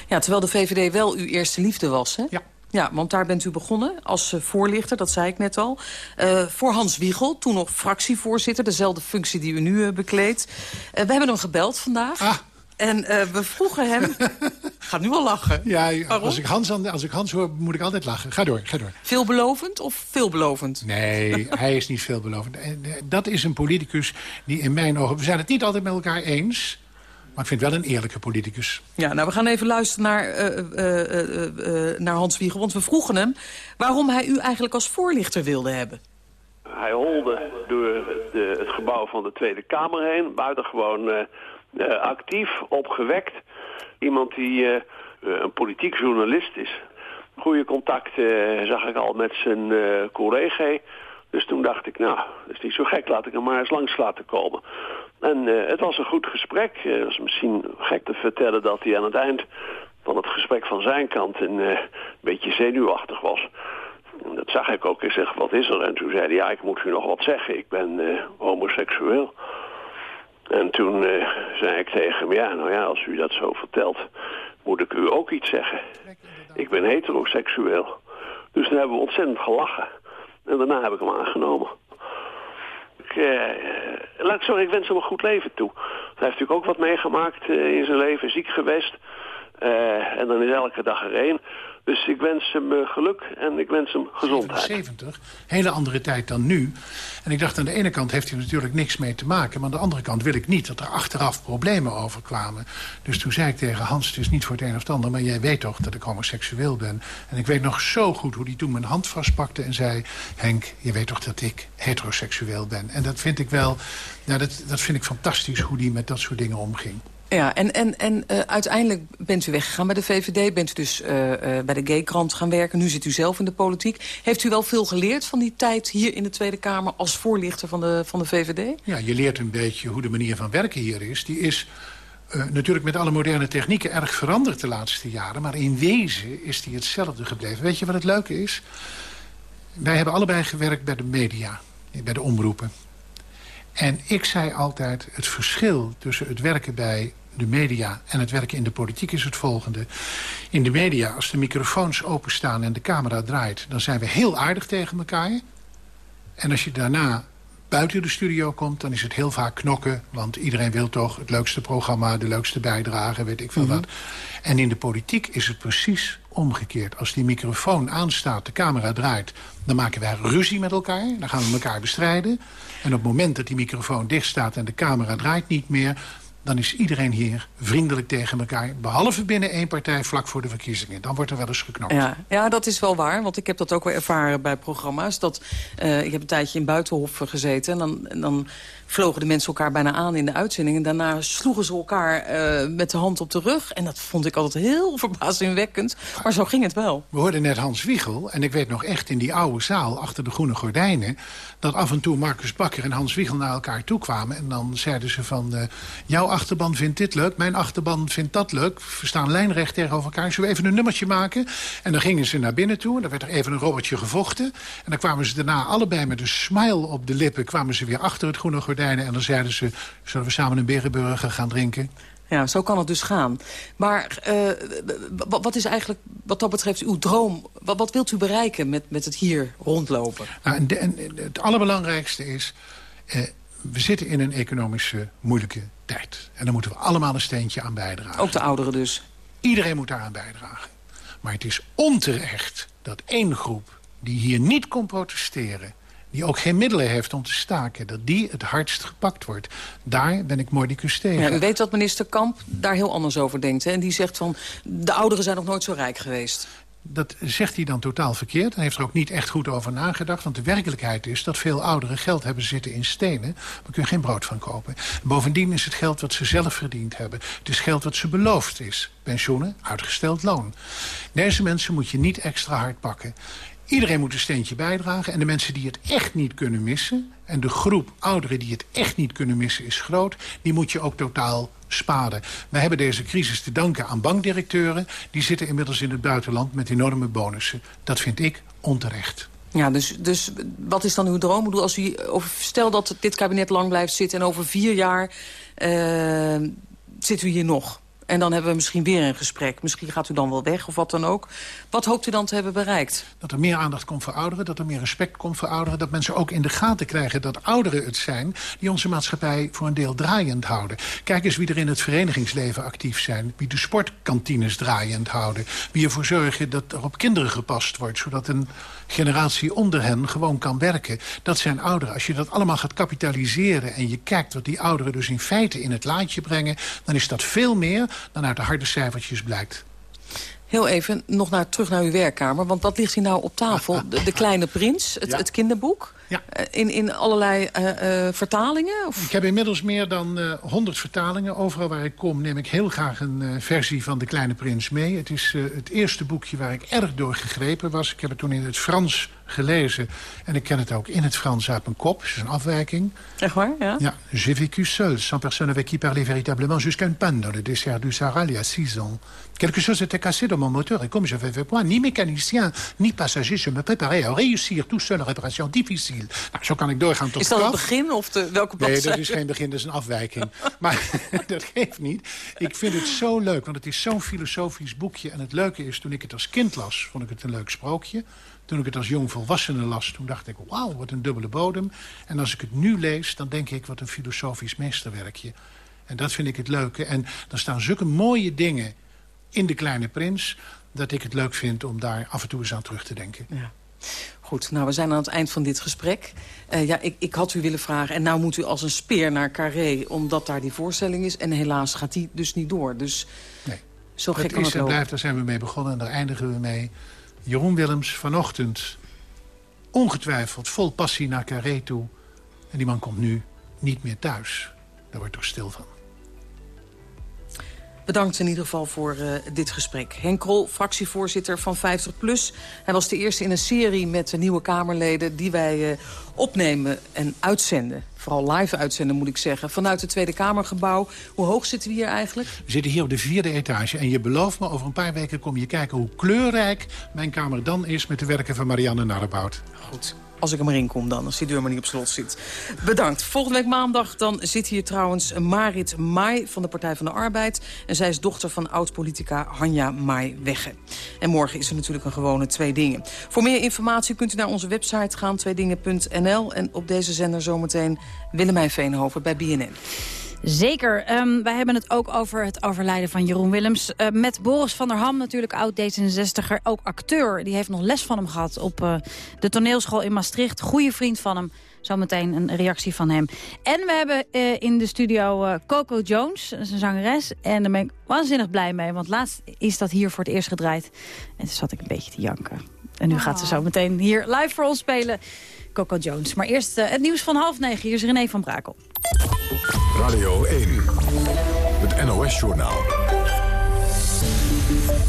Ja, terwijl de VVD wel uw eerste liefde was, hè? Ja. Ja, want daar bent u begonnen als uh, voorlichter, dat zei ik net al. Uh, voor Hans Wiegel, toen nog fractievoorzitter, dezelfde functie die u nu uh, bekleedt. we hebben hem gebeld vandaag. Ah. En we vroegen hem... Gaat nu al lachen. Ja, als ik, Hans, als ik Hans hoor, moet ik altijd lachen. Ga door, ga door. Veelbelovend of veelbelovend? Nee, hij is niet veelbelovend. En, dat is een politicus die in mijn ogen... We zijn het niet altijd met elkaar eens... Maar ik vind wel een eerlijke politicus. Ja, nou, we gaan even luisteren naar, uh, uh, naar Hans Wiegel. Want we vroegen hem waarom hij u eigenlijk als voorlichter wilde hebben. Hij holde door de, het gebouw van de Tweede Kamer heen. Buitengewoon actief, opgewekt. Iemand die uh, een politiek journalist is. Goede contacten zag ik al met zijn collega. Dus toen dacht ik, nou, dat is niet zo gek, laat ik hem maar eens langs laten komen. En het was een goed gesprek. Het was misschien gek te vertellen dat hij aan het eind van het gesprek van zijn kant een beetje zenuwachtig was. Dat zag ik ook. Ik zeg, wat is er? En toen zei hij, ja, ik moet u nog wat zeggen. Ik ben homoseksueel. En toen uh, zei ik tegen hem, ja, nou ja, als u dat zo vertelt, moet ik u ook iets zeggen. Ik ben heteroseksueel. Dus toen hebben we ontzettend gelachen. En daarna heb ik hem aangenomen. Ik, uh, laat ik zeggen, ik wens hem een goed leven toe. Hij heeft natuurlijk ook wat meegemaakt uh, in zijn leven, ziek geweest. en dan is elke dag er één. Dus ik wens hem uh, geluk en ik wens hem gezondheid. 70, hele andere tijd dan nu. En ik dacht, aan de ene kant heeft hij natuurlijk niks mee te maken... maar aan de andere kant wil ik niet dat er achteraf problemen overkwamen. Dus toen zei ik tegen Hans, het is niet voor het een of het ander... maar jij weet toch dat ik homoseksueel ben. En ik weet nog zo goed hoe hij toen mijn hand vastpakte en zei... Henk, je weet toch dat ik heteroseksueel ben. En dat vind ik wel, nou, dat, dat vind ik fantastisch hoe hij met dat soort dingen omging. Ja, en, en, en uh, uiteindelijk bent u weggegaan bij de VVD. Bent u dus uh, uh, bij de Gaykrant gaan werken. Nu zit u zelf in de politiek. Heeft u wel veel geleerd van die tijd hier in de Tweede Kamer... als voorlichter van de, van de VVD? Ja, je leert een beetje hoe de manier van werken hier is. Die is natuurlijk met alle moderne technieken erg veranderd de laatste jaren. Maar in wezen is die hetzelfde gebleven. Weet je wat het leuke is? wij hebben allebei gewerkt bij de media, bij de omroepen. En ik zei altijd, het verschil tussen het werken bij de media en het werken in de politiek is het volgende. In de media, als de microfoons openstaan en de camera draait... dan zijn we heel aardig tegen elkaar. En als je daarna buiten de studio komt, dan is het heel vaak knokken. Want iedereen wil toch het leukste programma, de leukste bijdrage, weet ik veel mhm. wat. En in de politiek is het precies omgekeerd. Als die microfoon aanstaat, de camera draait... dan maken wij ruzie met elkaar, dan gaan we elkaar bestrijden. En op het moment dat die microfoon dicht staat en de camera draait niet meer dan is iedereen hier vriendelijk tegen elkaar. Behalve binnen één partij vlak voor de verkiezingen. Dan wordt er wel eens geknopt. Ja, ja dat is wel waar. Want ik heb dat ook wel ervaren bij programma's. Dat, uh, ik heb een tijdje in Buitenhof gezeten. En dan, en dan vlogen de mensen elkaar bijna aan in de uitzending. En daarna sloegen ze elkaar uh, met de hand op de rug. En dat vond ik altijd heel verbazingwekkend. Maar zo ging het wel. We hoorden net Hans Wiegel. En ik weet nog echt in die oude zaal achter de groene gordijnen... dat af en toe Marcus Bakker en Hans Wiegel naar elkaar toe kwamen. En dan zeiden ze van... Uh, jouw achterban vindt dit leuk, mijn achterban vindt dat leuk. We staan lijnrecht tegenover elkaar. Zullen we even een nummertje maken? En dan gingen ze naar binnen toe. En dan werd er even een robotje gevochten. En dan kwamen ze daarna allebei met een smile op de lippen... kwamen ze weer achter het groene gordijn en dan zeiden ze, zullen we samen een berenburger gaan drinken? Ja, zo kan het dus gaan. Maar uh, wat is eigenlijk wat dat betreft uw droom? Wat, wat wilt u bereiken met, met het hier rondlopen? Nou, en, het allerbelangrijkste is... Uh, we zitten in een economische moeilijke tijd. En daar moeten we allemaal een steentje aan bijdragen. Ook de ouderen dus? Iedereen moet daaraan bijdragen. Maar het is onterecht dat één groep die hier niet kon protesteren die ook geen middelen heeft om te staken... dat die het hardst gepakt wordt. Daar ben ik mordicus tegen. Ja, u weet dat minister Kamp daar heel anders over denkt. Hè? En die zegt van, de ouderen zijn nog nooit zo rijk geweest. Dat zegt hij dan totaal verkeerd. Hij heeft er ook niet echt goed over nagedacht. Want de werkelijkheid is dat veel ouderen geld hebben zitten in stenen. Maar kun je geen brood van kopen. Bovendien is het geld wat ze zelf verdiend hebben. Het is geld wat ze beloofd is. Pensioenen, uitgesteld loon. Deze mensen moet je niet extra hard pakken. Iedereen moet een steentje bijdragen. En de mensen die het echt niet kunnen missen... en de groep ouderen die het echt niet kunnen missen is groot... die moet je ook totaal spaden. Wij hebben deze crisis te danken aan bankdirecteuren. Die zitten inmiddels in het buitenland met enorme bonussen. Dat vind ik onterecht. Ja, dus, dus wat is dan uw droom? als u, of stel dat dit kabinet lang blijft zitten... en over vier jaar uh, zit u hier nog... En dan hebben we misschien weer een gesprek. Misschien gaat u dan wel weg of wat dan ook. Wat hoopt u dan te hebben bereikt? Dat er meer aandacht komt voor ouderen, dat er meer respect komt voor ouderen... dat mensen ook in de gaten krijgen dat ouderen het zijn... die onze maatschappij voor een deel draaiend houden. Kijk eens wie er in het verenigingsleven actief zijn. Wie de sportkantines draaiend houden. Wie ervoor zorgen dat er op kinderen gepast wordt... zodat een generatie onder hen gewoon kan werken. Dat zijn ouderen. Als je dat allemaal gaat kapitaliseren en je kijkt wat die ouderen dus in feite in het laadje brengen... dan is dat veel meer dan uit de harde cijfertjes blijkt. Heel even nog naar, terug naar uw werkkamer. Want wat ligt hier nou op tafel? De, Kleine Prins, het, het kinderboek? Ja. Eh, in, in allerlei uh, uh, vertalingen? Of? Ik heb inmiddels meer dan uh, 100 vertalingen. Overal waar ik kom neem ik heel graag een versie van De Kleine Prins mee. Het is het eerste boekje waar ik erg door gegrepen was. Ik heb het toen in het Frans gelezen. En ik ken het ook in het Frans uit mijn kop. Het is een afwijking. Echt waar, ja? Ja. J'ai vécu seul, sans personne avec qui parler véritablement... jusqu'à une panne dans le désert du Sahara il y a six ans. Quelque chose était cassé dans mon moteur... et comme je n'avais point ni mécanicien, ni passager... je me préparais à réussir tout seul réparation difficile. Nou, zo kan ik doorgaan tot Is dat het begin of de, welke Nee, dat is geen begin, dat is een afwijking. maar dat geeft niet. Ik vind het zo leuk, want het is zo'n filosofisch boekje. En het leuke is, toen ik het als kind las, vond ik het een leuk sprookje. Toen ik het als jong volwassene las, toen dacht ik... wauw, wat een dubbele bodem. En als ik het nu lees, dan denk ik, wat een filosofisch meesterwerkje. En dat vind ik het leuke. En er staan zulke mooie dingen in De Kleine Prins... dat ik het leuk vind om daar af en toe eens aan terug te denken. Ja. Goed, nou, we zijn aan het eind van dit gesprek. Uh, ja, ik, ik had u willen vragen, en nou moet u als een speer naar Carré... omdat daar die voorstelling is, en helaas gaat die dus niet door. Dus nee. zo gek kan het en blijft, daar zijn we mee begonnen en daar eindigen we mee. Jeroen Willems vanochtend ongetwijfeld vol passie naar Carré toe. En die man komt nu niet meer thuis. Daar wordt toch stil van. Bedankt in ieder geval voor uh, dit gesprek. Henk Krol, fractievoorzitter van 50PLUS. Hij was de eerste in een serie met de nieuwe Kamerleden... die wij uh, opnemen en uitzenden vooral live uitzenden moet ik zeggen. Vanuit het Tweede Kamergebouw. Hoe hoog zitten we hier eigenlijk? We zitten hier op de vierde etage. En je belooft me, over een paar weken kom je kijken hoe kleurrijk mijn kamer dan is... met de werken van Marianne Narrebout. Goed. Als ik er maar in kom dan, als die deur maar niet op slot zit. Bedankt. Volgende week maandag dan zit hier trouwens Marit Mai van de Partij van de Arbeid. En zij is dochter van oud-politica Hanja Mai-Wegge. En morgen is er natuurlijk een gewone Twee Dingen. Voor meer informatie kunt u naar onze website gaan, tweedingen.nl. En op deze zender zometeen Willemijn Veenhoven bij BNN. Zeker. Um, wij hebben het ook over het overlijden van Jeroen Willems. Uh, met Boris van der Ham, natuurlijk oud D66er, ook acteur. Die heeft nog les van hem gehad op uh, de toneelschool in Maastricht. Goeie vriend van hem. Zometeen een reactie van hem. En we hebben uh, in de studio Coco Jones, een zangeres. En daar ben ik waanzinnig blij mee, want laatst is dat hier voor het eerst gedraaid. En toen zat ik een beetje te janken. En nu oh. gaat ze zo meteen hier live voor ons spelen. Coco Jones. Maar eerst het nieuws van half negen. Hier is René van Brakel. Radio 1, het NOS-journaal.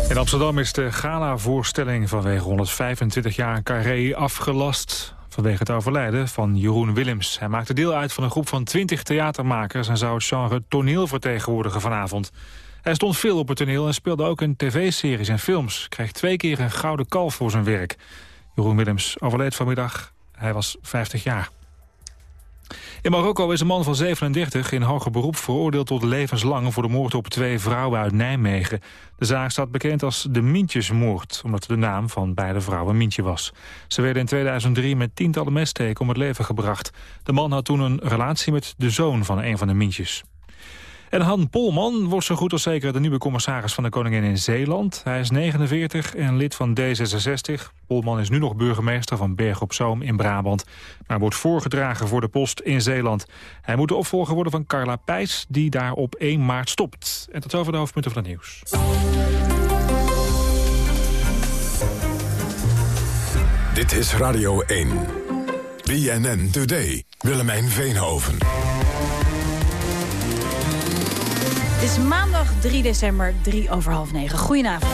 In Amsterdam is de gala-voorstelling vanwege 125 jaar Carré afgelast vanwege het overlijden van Jeroen Willems. Hij maakte deel uit van een groep van 20 theatermakers... en zou het genre toneel vertegenwoordigen vanavond. Hij stond veel op het toneel en speelde ook in tv-series en films. Kreeg twee keer een gouden kalf voor zijn werk. Jeroen Willems overleed vanmiddag. Hij was 50 jaar. In Marokko is een man van 37 in hoger beroep veroordeeld tot levenslang... voor de moord op twee vrouwen uit Nijmegen. De zaak staat bekend als de Mientjesmoord... omdat de naam van beide vrouwen Mientje was. Ze werden in 2003 met tientallen messteken om het leven gebracht. De man had toen een relatie met de zoon van een van de Mientjes. En Han Polman wordt zo goed als zeker de nieuwe commissaris van de Koningin in Zeeland. Hij is 49 en lid van D66. Polman is nu nog burgemeester van Berg op Zoom in Brabant. Maar wordt voorgedragen voor de post in Zeeland. Hij moet de opvolger worden van Carla Pijs, die daar op 1 maart stopt. En tot over de hoofdpunten van het nieuws. Dit is Radio 1. BNN Today. Willemijn Veenhoven. Het is maandag 3 december, 3 over half 9. Goedenavond.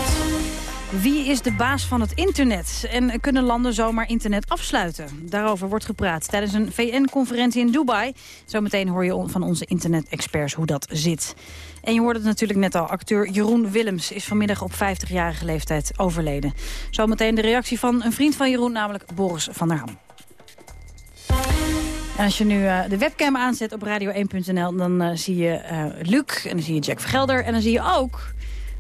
Wie is de baas van het internet? En kunnen landen zomaar internet afsluiten? Daarover wordt gepraat tijdens een VN-conferentie in Dubai. Zometeen hoor je van onze internet-experts hoe dat zit. En je hoorde het natuurlijk net al. Acteur Jeroen Willems is vanmiddag op 50-jarige leeftijd overleden. Zometeen de reactie van een vriend van Jeroen, namelijk Boris van der Ham. En als je nu uh, de webcam aanzet op radio1.nl... dan uh, zie je uh, Luc en dan zie je Jack Vergelder. En dan zie je ook...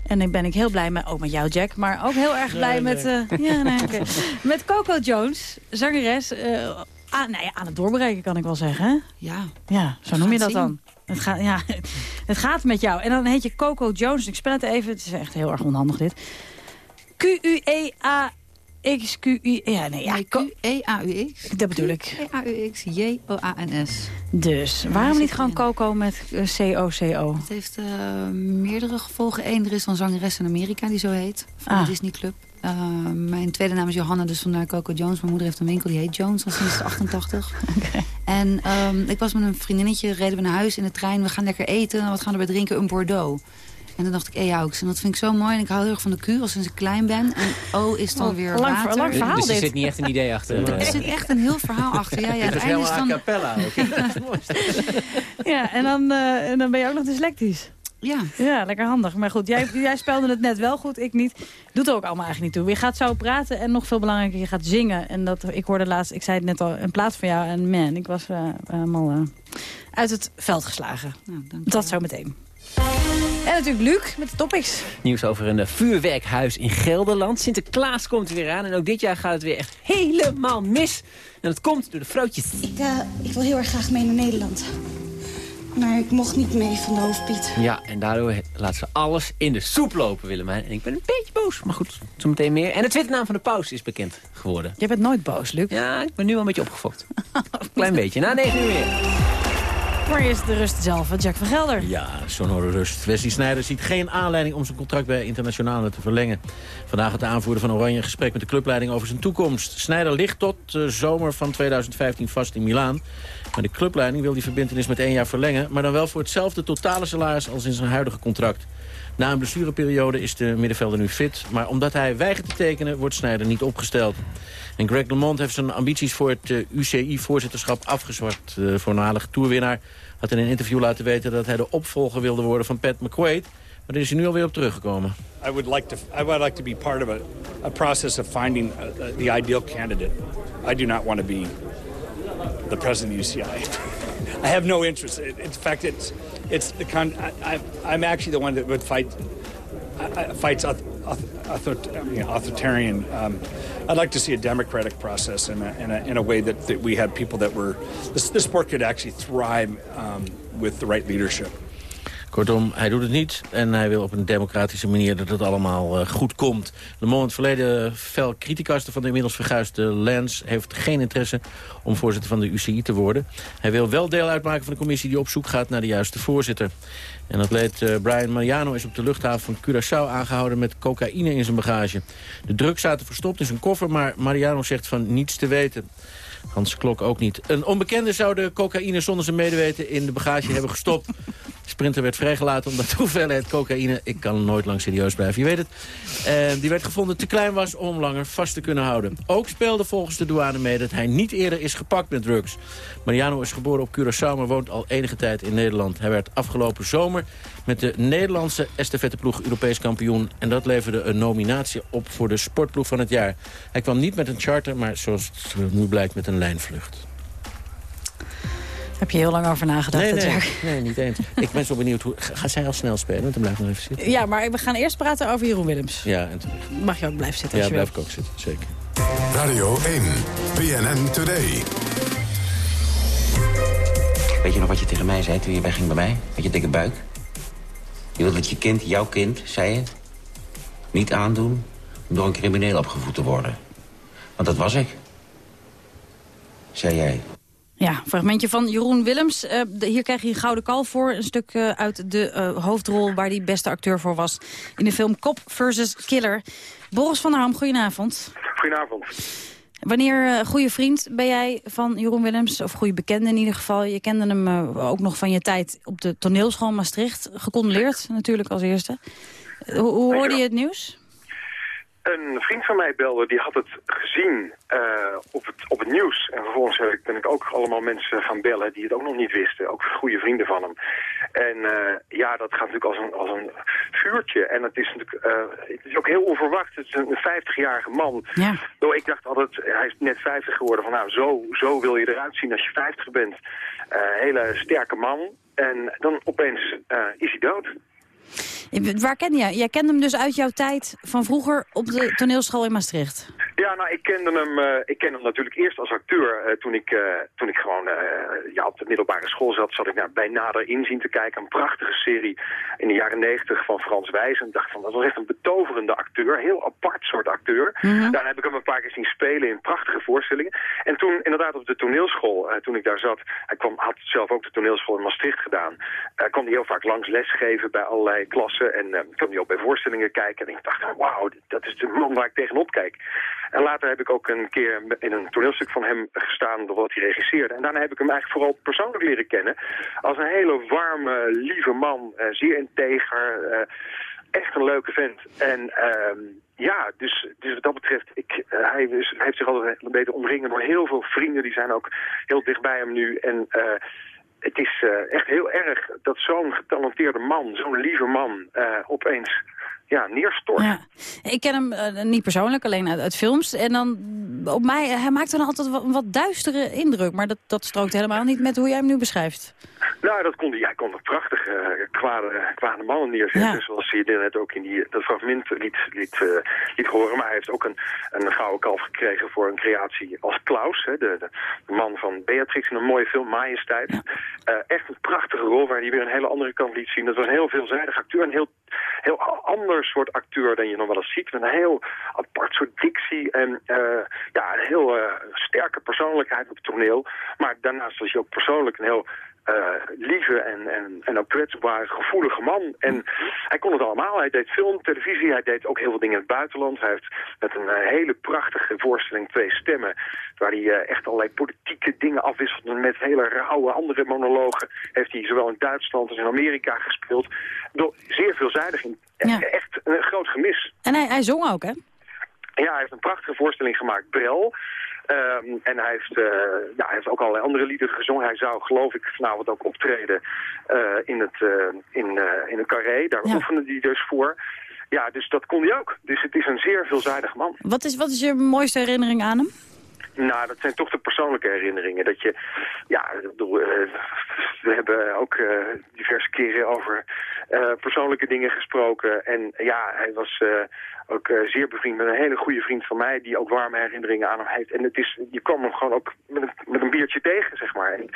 En dan ben ik heel blij met, ook met jou, Jack. Maar ook heel erg blij met, ja, nee, okay. met Coco Jones, zangeres. aan, nou ja, aan het doorbreken, kan ik wel zeggen. Ja. Ja, zo noem je dat dan. Het gaat, ja, het gaat met jou. En dan heet je Coco Jones. Ik spel het even. Het is echt heel erg onhandig dit. Q-U-E-A X-Q-I... Ja, nee, ja. Q-E-A-U-X. Dat bedoel ik. E-A-U-X-J-O-A-N-S. Dus, waarom niet gewoon Coco met C-O-C-O? Het heeft uh, meerdere gevolgen. Eén, er is een zangeres in Amerika die zo heet. Van ah. de Disney Club. Uh, mijn tweede naam is Johanna, dus vandaar Coco Jones. Mijn moeder heeft een winkel, die heet Jones, al sinds 88. Okay. En um, ik was met een vriendinnetje, reden we naar huis in de trein. We gaan lekker eten, wat gaan we erbij drinken? Een Bordeaux. En dan dacht ik Eaux. En dat vind ik zo mooi. En ik hou heel erg van de Q als sinds ik klein ben. En O is dan oh, weer lang, water. Lang verhaal dus er zit niet echt een idee achter. Er zit echt een heel verhaal achter. Ja, ja, het is helemaal dan... a cappella. ja, en dan, uh, en dan ben je ook nog dyslectisch. Ja. Ja, lekker handig. Maar goed, jij, jij speelde het net wel goed, ik niet. Doet er ook allemaal eigenlijk niet toe. Je gaat zo praten en nog veel belangrijker, je gaat zingen. En dat, ik hoorde laatst, ik zei het net al, in plaats van jou. En man, ik was uh, helemaal uh, uit het veld geslagen. Nou, dat zo meteen. En natuurlijk Luc met de topics. Nieuws over een vuurwerkhuis in Gelderland. Sinterklaas komt weer aan en ook dit jaar gaat het weer echt helemaal mis. En dat komt door de vrouwtjes. Ik, uh, ik wil heel erg graag mee naar Nederland. Maar ik mocht niet mee van de hoofdpiet. Ja, en daardoor laat ze alles in de soep lopen, Willemijn. En ik ben een beetje boos, maar goed, zometeen meer. En de Twitternaam van de paus is bekend geworden. Je bent nooit boos, Luc. Ja, ik ben nu wel een beetje opgefokt. Klein beetje. Na negen uur weer. Maar eerst de rust zelf, Jack van Gelder. Ja, sonore rust. Wesley Sneijder ziet geen aanleiding om zijn contract bij Internationale te verlengen. Vandaag had de aanvoerder van Oranje gesprek met de clubleiding over zijn toekomst. Sneijder ligt tot de zomer van 2015 vast in Milaan. Maar de clubleiding wil die verbindenis met één jaar verlengen... maar dan wel voor hetzelfde totale salaris als in zijn huidige contract. Na een blessureperiode is de middenvelder nu fit. Maar omdat hij weigert te tekenen, wordt Sneijder niet opgesteld. En Greg LeMond heeft zijn ambities voor het uh, UCI-voorzitterschap afgezwakt. De voormalige toerwinnaar had in een interview laten weten... dat hij de opvolger wilde worden van Pat McQuaid. Maar daar is hij nu alweer op teruggekomen. I would like to, like to be part of a, process of finding uh, the ideal candidate. I do not want to be the president of UCI. I have no interest. In fact, it's, it's the con I, I'm actually the one that would fight fights author authoritarian. Um, I'd like to see a democratic process in a, in a, in a way that, that we had people that were... this, the sport could actually thrive um, with the right leadership. Kortom, hij doet het niet en hij wil op een democratische manier dat het allemaal uh, goed komt. De moment verleden fel criticaster van de inmiddels verguisde Lens heeft geen interesse om voorzitter van de UCI te worden. Hij wil wel deel uitmaken van de commissie die op zoek gaat naar de juiste voorzitter. En atleet uh, Brian Mariano is op de luchthaven van Curaçao aangehouden met cocaïne in zijn bagage. De drugs zaten verstopt in zijn koffer, maar Mariano zegt van niets te weten. Hans Klok ook niet. Een onbekende zou de cocaïne zonder zijn medeweten in de bagage hebben gestopt. Sprinter werd vrijgelaten omdat de hoeveelheid cocaïne... ik kan nooit lang serieus blijven, je weet het... Uh, die werd gevonden te klein was om langer vast te kunnen houden. Ook speelde volgens de douane mee dat hij niet eerder is gepakt met drugs. Mariano is geboren op Curaçao, maar woont al enige tijd in Nederland. Hij werd afgelopen zomer met de Nederlandse estafetteploeg Europees kampioen. En dat leverde een nominatie op voor de sportploeg van het jaar. Hij kwam niet met een charter, maar zoals het nu blijkt met een lijnvlucht. Heb je heel lang over nagedacht nee, nee? Nee, niet eens. Ik ben zo benieuwd. Hoe, gaat zij al snel spelen? Want dan blijf nog even zitten. Ja, maar we gaan eerst praten over Jeroen Willems. Ja, en terecht. Mag je ook blijven zitten Ja, als je blijf wil. ik ook zitten. Zeker. Radio 1, BNN Today. Weet je nog wat je tegen mij zei toen je wegging bij mij? Met je dikke buik? Je wilt dat je kind, jouw kind, zei je... niet aandoen om door een crimineel opgevoed te worden. Want dat was ik. Zei jij. Ja, fragmentje van Jeroen Willems. Eh, de- hier krijg je een gouden kalf voor. Een stuk eh, uit de eh, hoofdrol waar hij beste acteur voor was. In de film Cop vs. Killer. Boris van der Ham, goedenavond. Goedenavond. Wanneer eh, goede vriend ben jij van Jeroen Willems? Of goede bekende in ieder geval. Je kende hem ook nog van je tijd op de toneelschool Maastricht. Gecondoleerd natuurlijk als eerste. Hoe, hoe hoorde je het nieuws? Een vriend van mij belde, die had het gezien eh, op, het, op het nieuws. En vervolgens ben ik ook allemaal mensen gaan bellen die het ook nog niet wisten. Ook goede vrienden van hem. En eh, ja, dat gaat natuurlijk als een, als een vuurtje. En het is natuurlijk eh, het is ook heel onverwacht. Het is een 50-jarige man. Ja. Ik dacht altijd, hij is net 50 geworden. Van nou, zo, zo wil je eruit zien als je 50 bent. Hele sterke man. En dan opeens is hij dood. Waar ken je? Jij kende hem dus uit jouw tijd van vroeger op de toneelschool in Maastricht. Ja, nou, ik kende hem, eh, ik ken hem natuurlijk eerst als acteur. eh, toen, ik, eh, toen ik gewoon ja, op de middelbare school zat, zat ik naar bij nader inzien te kijken. Een prachtige serie in de jaren negentig van Frans Wijs. En dacht van, dat was echt een betoverende acteur. Heel apart soort acteur. Daarna heb ik hem een paar keer zien spelen in prachtige voorstellingen. En toen inderdaad op de toneelschool, toen ik daar zat... Hij kwam, had zelf ook de toneelschool in Maastricht gedaan. eh kwam hij heel vaak langs lesgeven bij allerlei klassen. En kwam hij ook bij voorstellingen kijken. En ik dacht, wauw, dat is de man waar ik tegenop kijk. En later heb ik ook een keer in een toneelstuk van hem gestaan door wat hij regisseerde. En daarna heb ik hem eigenlijk vooral persoonlijk leren kennen. Als een hele warme, lieve man, eh, zeer integer, eh, echt een leuke vent. En ehm, ja, dus, dus wat dat betreft, ik, eh, hij, heeft zich altijd een beetje omringen door heel veel vrienden. Die zijn ook heel dicht bij hem nu. En het is echt heel erg dat zo'n getalenteerde man, zo'n lieve man, opeens ja, neerstort. Ja. Ik ken hem eh, niet persoonlijk, alleen uit, uit films. En dan op mij, hij maakt dan altijd wat, een wat duistere indruk. Maar dat, dat strookt helemaal niet met hoe jij hem nu beschrijft. Nou, dat kon hij, hij kon een prachtige eh, kwade, kwade mannen neerzetten. Ja. Zoals je net ook in die, dat fragment liet, liet, eh, liet horen. Maar hij heeft ook een, een gouden kalf gekregen voor een creatie als Klaus. Hè, de, man van Beatrix in een mooie film, Majesteit. Echt een prachtige rol waar hij weer een hele andere kant liet zien. Dat was een heel veelzijdig acteur. Een heel, heel ander soort acteur dan je nog wel eens ziet. Met een heel apart soort dictie. En eh, ja, een heel eh, sterke persoonlijkheid op het toneel. Maar daarnaast was hij ook persoonlijk een heel eh, lieve en, en, en ook kwetsbaar, gevoelige man. En hij kon het allemaal. Hij deed film, televisie, hij deed ook heel veel dingen in het buitenland. Hij heeft met een hele prachtige voorstelling Twee Stemmen... waar hij echt allerlei politieke dingen afwisselde met hele rauwe andere monologen... heeft hij zowel in Duitsland als in Amerika gespeeld. Door, zeer veelzijdig in Ja. Echt een groot gemis. En hij, hij zong ook, hè? Ja, hij heeft een prachtige voorstelling gemaakt, Brel. Ehm, en hij heeft, eh, ja, hij heeft ook allerlei andere liederen gezongen. Hij zou, geloof ik, vanavond ook optreden eh, in, het, uh, in, in een carré. Daar oefende hij dus voor. Ja, dus dat kon hij ook. Dus het is een zeer veelzijdig man. Wat is, wat is je mooiste herinnering aan hem? Nou, dat zijn toch de persoonlijke herinneringen. Dat je, ja, we hebben ook diverse keren over persoonlijke dingen gesproken. En ja, hij was ook uh, zeer bevriend met een hele goede vriend van mij... die ook warme herinneringen aan hem heeft. En het is, je kwam hem gewoon ook met een, met een biertje tegen, zeg maar. En,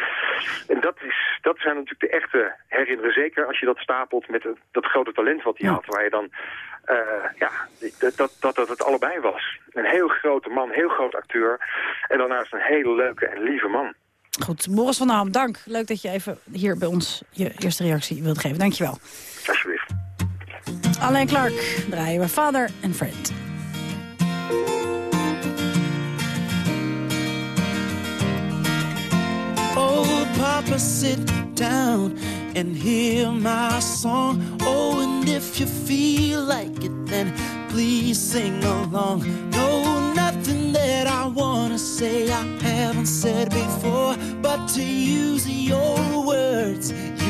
en, dat, is, dat zijn natuurlijk de echte herinneringen. Zeker als je dat stapelt met het, dat grote talent wat hij had. Waar je dan, uh, ja, dat, dat, dat, dat het allebei was. Een heel grote man, heel groot acteur. En daarnaast een hele leuke en lieve man. Goed, Boris van der Ham, dank. Leuk dat je even hier bij ons je eerste reactie wilt geven. Dankjewel. Alsjeblieft. Alain Clark draaien we Father and Friend. Oh, Papa, sit down and hear my song. Oh, and if you feel like it, then please sing along. No, nothing that I wanna say I haven't said before, but to use your words you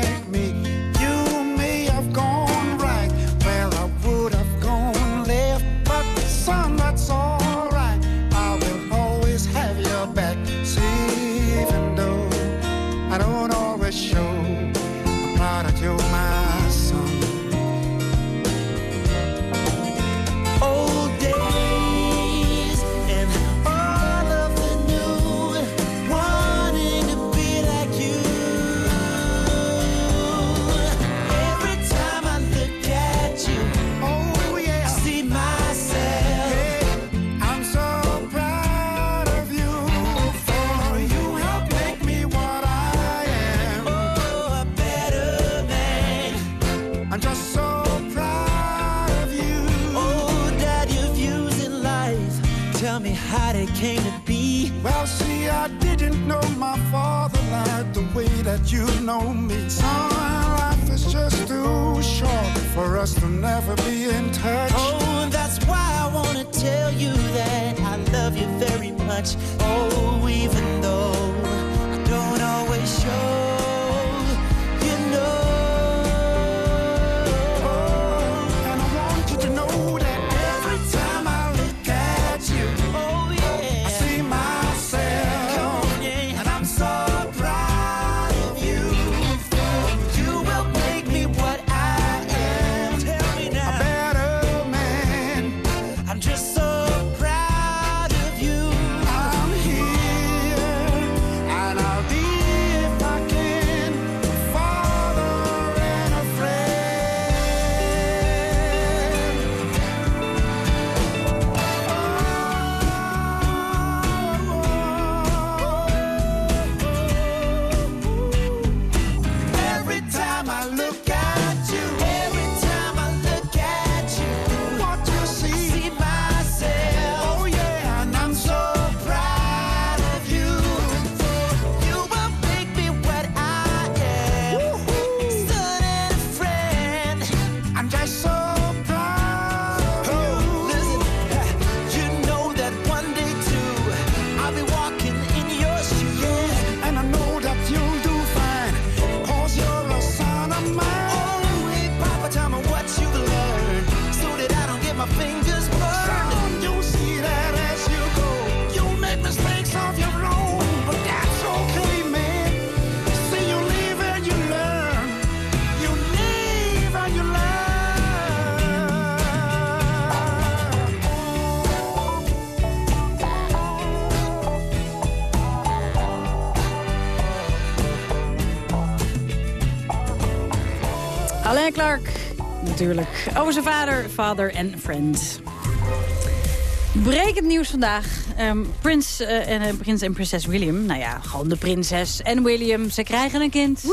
Over zijn vader, vader en friend. Brekend nieuws vandaag. Ehm, prins, eh, en, prins en prinses William, nou ja, gewoon de prinses en William, ze krijgen een kind.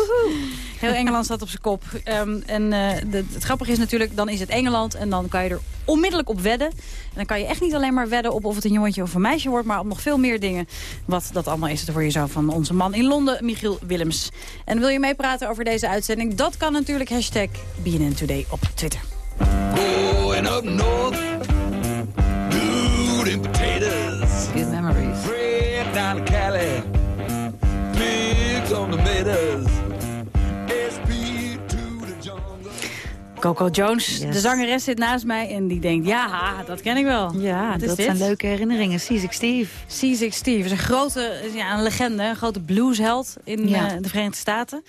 Heel Engeland staat op zijn kop. Ehm, en eh, de- het grappige is natuurlijk, dan is het Engeland en dan kan je er onmiddellijk op wedden. En dan kan je echt niet alleen maar wedden op of het een jongetje of een meisje wordt, maar op nog veel meer dingen. Wat dat allemaal is, dat hoor je zo van onze man in Londen, Michiel Willems. En wil je meepraten over deze uitzending? Dat kan natuurlijk hashtag BNN Today op Twitter. Going up north, good and potatoes. Good memories. Bread down to Cali, pigs on the meadows. SP to the jungle. Coco Jones, de zangeres, zit naast mij en die denkt, ja, dat ken ik wel. Ja, dat dit? zijn leuke herinneringen. Seasick Steve. Seasick Steve is een grote, ja, een legende, een grote bluesheld in Ja. eh, de Verenigde Staten.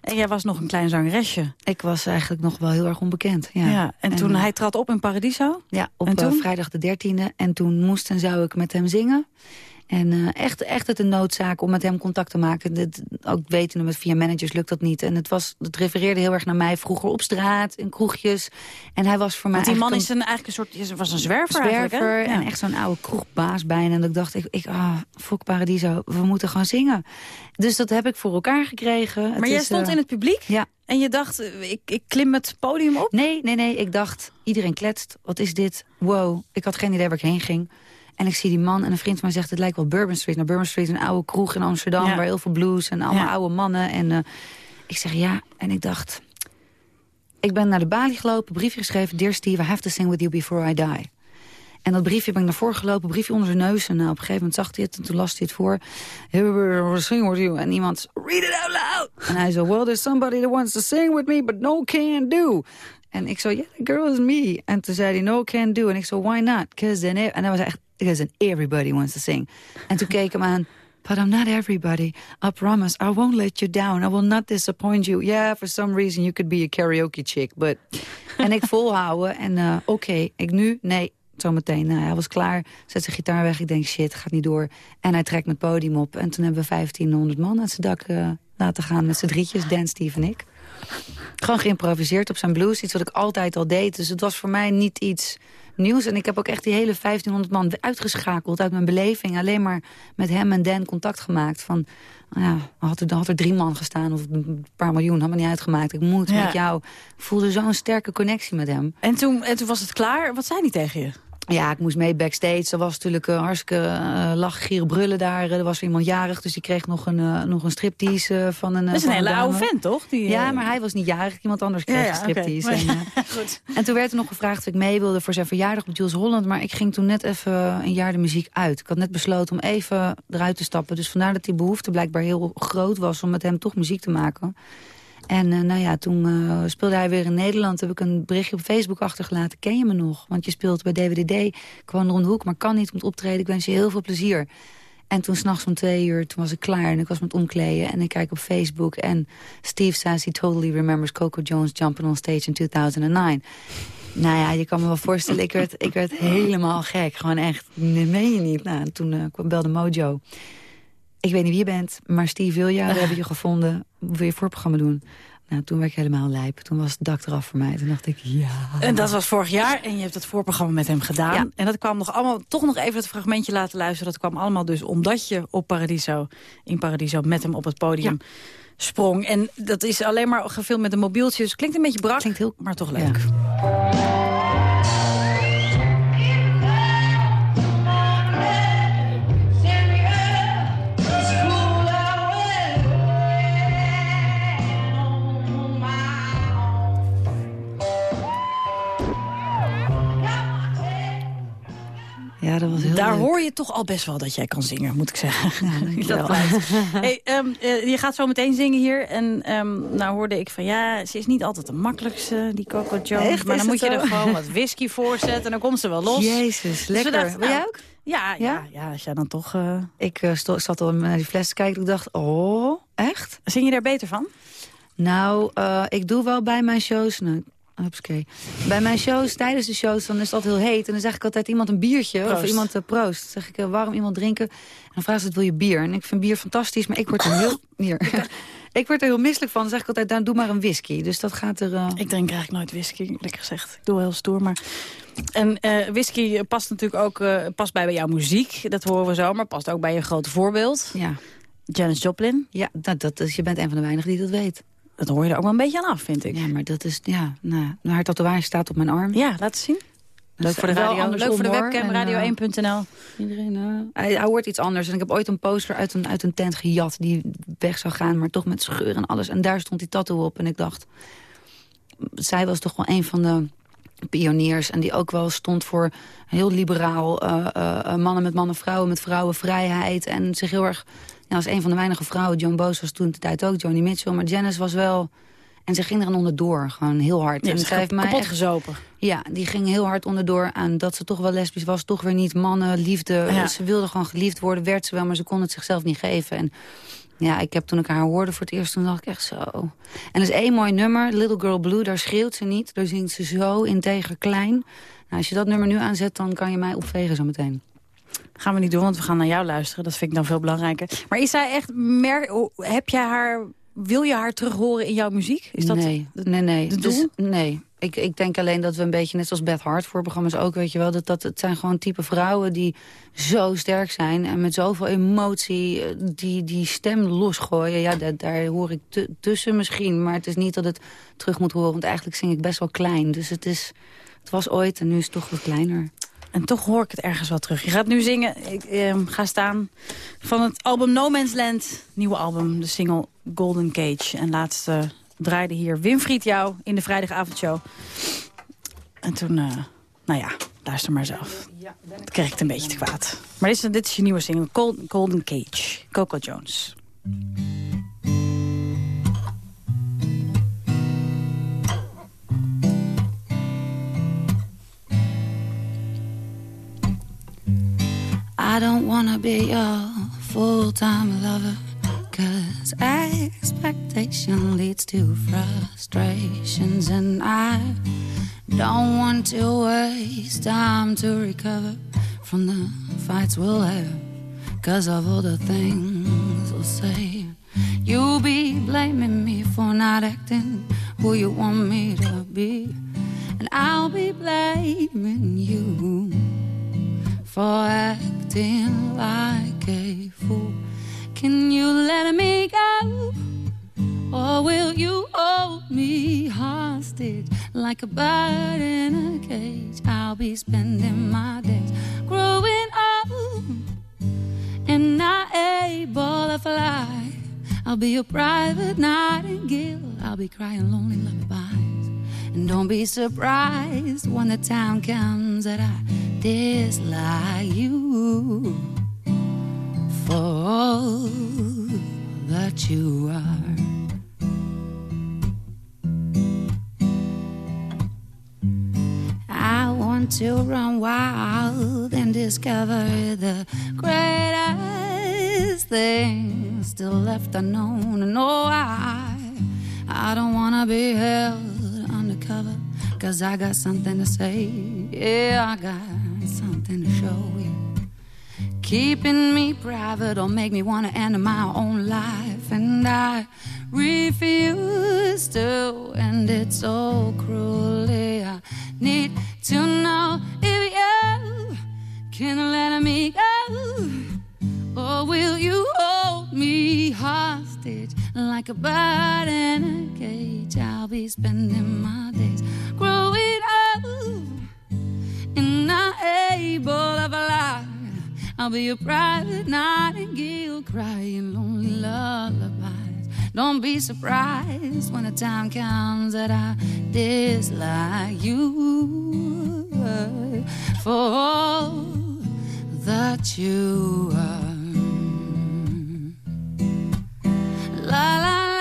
En jij was nog een klein zangeresje. Ik was eigenlijk nog wel heel erg onbekend. Ja, Ja, en toen hij trad op in Paradiso? Ja, op En eh, toen? vrijdag de 13e. En toen moest en zou ik met hem zingen. En eh, echt, echt het een noodzaak om met hem contact te maken. Dit, ook wetende met via managers lukt dat niet. En het, was, het refereerde heel erg naar mij vroeger op straat, in kroegjes. En hij was voor mij Want die man is een, eigenlijk een soort, is- was een zwerver, zwerver. En Ja. echt zo'n oude kroegbaas bijna. En ik dacht, ik, ik ah, Fok Paradiso, we moeten gewoon zingen. Dus dat heb ik voor elkaar gekregen. Het Maar jij is, stond eh, in het publiek? Ja. En je dacht, eh, ik, ik klim het podium op? Nee, nee, nee. Ik dacht, iedereen kletst. Wat is dit? Wow. Ik had geen idee waar ik heen ging. En ik zie die man en een vriend van mij zegt... het lijkt wel Bourbon Street. Nou, Bourbon Street is een oude kroeg in Amsterdam... Ja. waar heel veel blues en allemaal Ja. oude mannen. En eh, ik zeg ja. En ik dacht... Ik ben naar de balie gelopen, briefje geschreven... Dear Steve, I have to sing with you before I die. En dat briefje ben ik naar voren gelopen, briefje onder zijn neus. En eh, op een gegeven moment zag hij het en toen las hij het voor. Sing with you. En iemand, read it out loud. En hij zo, well, there's somebody that wants to sing with me, but no can do. En ik zo, yeah, the girl is me. En toen zei hij, no can do. En ik zo, why not? Cause then, e-" en hij was echt, because everybody wants to sing. En toen keek hem aan, but I'm not everybody. I promise, I won't let you down. I will not disappoint you. Yeah, for some reason you could be a karaoke chick, but... en ik volhouden en eh, oké, ik nu, nee, zometeen. Nou, hij was klaar, zet zijn gitaar weg. Ik denk, shit, gaat niet door. En hij trekt met podium op. En toen hebben we 1500 man uit zijn dak eh, laten gaan met z'n drietjes, Dan, Steve en ik. Gewoon geïmproviseerd op zijn blues. Iets wat ik altijd al deed. Dus het was voor mij niet iets nieuws. En ik heb ook echt die hele 1500 man uitgeschakeld uit mijn beleving. Alleen maar met hem en Dan contact gemaakt. Van, nou ja, had er, dan had er drie man gestaan of een paar miljoen. Had me niet uitgemaakt. Ik moet Ja. met jou. Ik voelde zo'n sterke connectie met hem. En toen, en toen was het klaar. Wat zei hij tegen je? Ja, ik moest mee backstage. Er was natuurlijk uh, hartstikke uh, lachen, gieren, brullen daar. Er was iemand jarig, dus die kreeg nog een, uh, nog een striptease van een Dat is een hele oude vent, toch? Die, Ja, eh, maar hij was niet jarig. Iemand anders kreeg Ja, ja, een striptease. En, eh, Goed. en toen werd er nog gevraagd of ik mee wilde voor zijn verjaardag op Jules Holland. Maar ik ging toen net even een jaar de muziek uit. Ik had net besloten om even eruit te stappen. Dus vandaar dat die behoefte blijkbaar heel groot was om met hem toch muziek te maken. En uh, nou ja, toen uh, speelde hij weer in Nederland. Heb ik een berichtje op Facebook achtergelaten. Ken je me nog? Want je speelt bij DWDD. Ik er om de hoek, maar kan niet om te optreden. Ik wens je heel veel plezier. En toen s'nachts om twee uur, toen was ik klaar. En ik was met omkleden. En ik kijk op Facebook. En Steve says he totally remembers Coco Jones jumping on stage in 2009. Nou ja, je kan me wel voorstellen, ik werd, ik werd helemaal gek. Gewoon echt, nee, meen je niet. Nou, en toen uh, belde Mojo. Ik weet niet wie je bent, maar Steve wil jou. We hebben je gevonden. Wil je voorprogramma doen? Nou, toen werd ik helemaal lijp. Toen was het dak eraf voor mij. Toen dacht ik, ja. En dat was vorig jaar en je hebt het voorprogramma met hem gedaan. Ja. En dat kwam nog allemaal, toch nog even het fragmentje laten luisteren. Dat kwam allemaal dus omdat je op Paradiso, in Paradiso met hem op het podium sprong. En dat is alleen maar gefilmd met een mobieltje. Dus klinkt een beetje brak, Klinkt heel... maar toch leuk. Ja, dat was heel Daar leuk. hoor je toch al best wel dat jij kan zingen, moet ik zeggen. Ja. Dat hey, ehm, eh, je gaat zo meteen zingen hier. En ehm, nou hoorde ik van ja, ze is niet altijd de makkelijkste, die Coco Jones. Echt? maar dan moet je er gewoon wat whisky voor zetten en dan komt ze wel los. Jezus, we lekker. dachten, Wil jij nou, ook? Ja, ja, ja, als jij dan toch... eh, Ik uh, sto- zat al naar die fles te kijken. Ik dacht, oh, echt? Zing je daar beter van? Nou, uh, ik doe wel bij mijn shows... Nou, Hupsakee. Bij mijn shows, tijdens de shows, dan is altijd heel heet. En dan zeg ik altijd iemand een biertje. Of iemand uh, proost. Dan zeg ik, uh, waarom iemand drinken? En dan vragen ze, wil je bier? En ik vind bier fantastisch, maar ik word er heel... Hier. ik word er heel misselijk van. Dan zeg ik altijd, dan doe maar een whisky. Dus dat gaat er... Uh... Ik drink eigenlijk nooit whisky, lekker gezegd. Ik doe wel heel stoer, maar... En whisky past natuurlijk ook past bij jouw muziek. Dat horen we zo, maar past ook bij je grote voorbeeld. Ja. Janis Joplin. Ja, dat, dat is, je bent een van de weinigen die dat weet. Dat hoor je er ook wel een beetje aan af, vind ik. Ja, maar dat is, ja, nou, haar tatoeage staat op mijn arm. Ja, laat het zien. Leuk voor de radio, leuk voor de webcam, radio1.nl. Iedereen, uh, hij, hij hoort iets anders. En ik heb ooit een poster uit een, uit een tent gejat die weg zou gaan, maar toch met scheur en alles. En daar stond die tattoo op en ik dacht, zij was toch wel een van de pioniers. En die ook wel stond voor heel liberaal uh, uh, mannen met mannen, vrouwen met vrouwen, vrijheid. En zich heel erg, ja, als een van de weinige vrouwen, Joan Boos was toen de tijd ook, Joni Mitchell. Maar Janice was wel, en ze ging er onderdoor, gewoon heel hard. Ja, en ze heeft mij kapot echt, gezopen. Ja, die ging heel hard onderdoor aan dat ze toch wel lesbisch was. Toch weer niet mannen, liefde. Ja. Ze wilde gewoon geliefd worden, werd ze wel, maar ze kon het zichzelf niet geven. En ja, ik heb toen ik haar hoorde voor het eerst, toen dacht ik echt zo. En er is één mooi nummer, Little Girl Blue, daar schreeuwt ze niet. Daar zingt ze zo integer klein. Nou, als je dat nummer nu aanzet, dan kan je mij opvegen zo meteen. Gaan we niet doen, want we gaan naar jou luisteren. Dat vind ik dan veel belangrijker. Maar is zij echt... Mer heb jij haar... Wil je haar terug horen in jouw muziek? Is dat nee, nee, nee. Dus, nee. Ik, ik denk alleen dat we een beetje, net zoals Beth Hart voor programma's ook, weet je wel, dat, dat het zijn gewoon type vrouwen die zo sterk zijn en met zoveel emotie die, die stem losgooien. Ja, daar, daar hoor ik tussen misschien, maar het is niet dat het terug moet horen, want eigenlijk zing ik best wel klein. Dus het is, het was ooit en nu is het toch wat kleiner. En toch hoor ik het ergens wel terug. Je gaat nu zingen, ik eh, ga staan, van het album No Man's Land, nieuwe album, de single Golden Cage. En laatst uh, draaide hier Winfried jou in de vrijdagavondshow. En toen, uh, nou ja, luister maar zelf. Dan kreeg het een beetje te kwaad. Maar dit is, dit is je nieuwe single, Golden Cage, Coco Jones. I don't wanna be a full-time lover Cause expectation leads to frustrations And I don't want to waste time to recover From the fights we'll have Cause of all the things we'll say. You'll be blaming me for not acting Who you want me to be And I'll be blaming you for acting like a fool. Can you let me go? Or will you hold me hostage like a bird in a cage? I'll be spending my days growing up and not able to fly. I'll be a private nightingale. I'll be crying lonely lullabies. And don't be surprised when the time comes that I dislike you for all that you are. I want to run wild and discover the greatest thing still left unknown. And oh, I, I don't want to be held undercover, cause I got something to say. Yeah, I got something to show you. Keeping me private or make me want to end my own life. And I refuse to end it so cruelly. I need to know if you can let me go. Or will you hold me hostage like a bird in a cage? I'll be spending my days growing up and not able of a lie. I'll be a private nightingale crying lonely lullabies. Don't be surprised when the time comes that I dislike you for all that you are. La la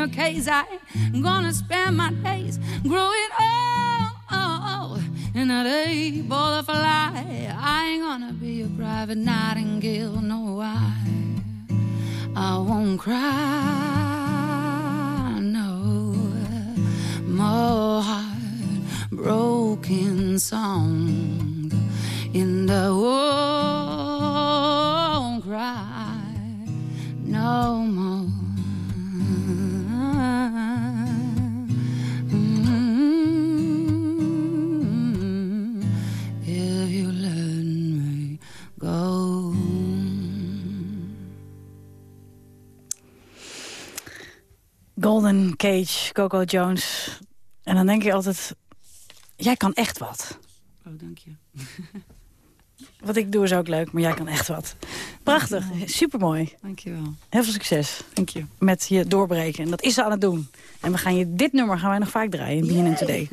your case. I'm gonna spend my days growing old. And a day butterfly. I ain't gonna be a private nightingale. No, I, I won't cry. No, more heartbroken song in the won't cry no more. Golden Cage, Coco Jones. En dan denk je altijd, jij kan echt wat. Oh, dank je. Wat ik doe is ook leuk, maar jij kan echt wat. Prachtig, supermooi. Dankjewel. Heel veel succes. Dank je. Met je doorbreken. En dat is ze aan het doen. En we gaan je dit nummer gaan wij nog vaak draaien in BNN Today.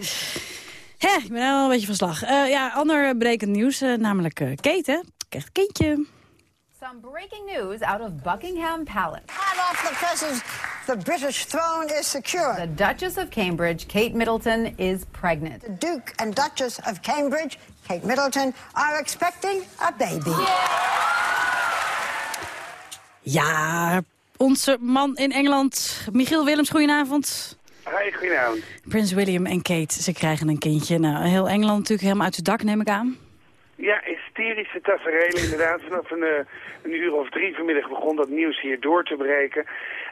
Hè, ik ben wel een beetje van slag. Eh, ja, ander brekend nieuws, eh, namelijk eh, Kate, hè. Krijgt een kindje. Some breaking news out of Buckingham Palace. Hot off the presses, the British throne is secure. The Duchess of Cambridge, Kate Middleton, is pregnant. The Duke and Duchess of Cambridge, Kate Middleton, are expecting a baby. Ja, onze man in Engeland, Michiel Willems, goedenavond. Hi, goedenavond. Prins William en Kate, ze krijgen een kindje. Nou, heel Engeland natuurlijk helemaal uit het dak, neem ik aan. Ja, hysterische tafereelen inderdaad. Vanaf een, eh, een uur of drie vanmiddag begon dat nieuws hier door te breken.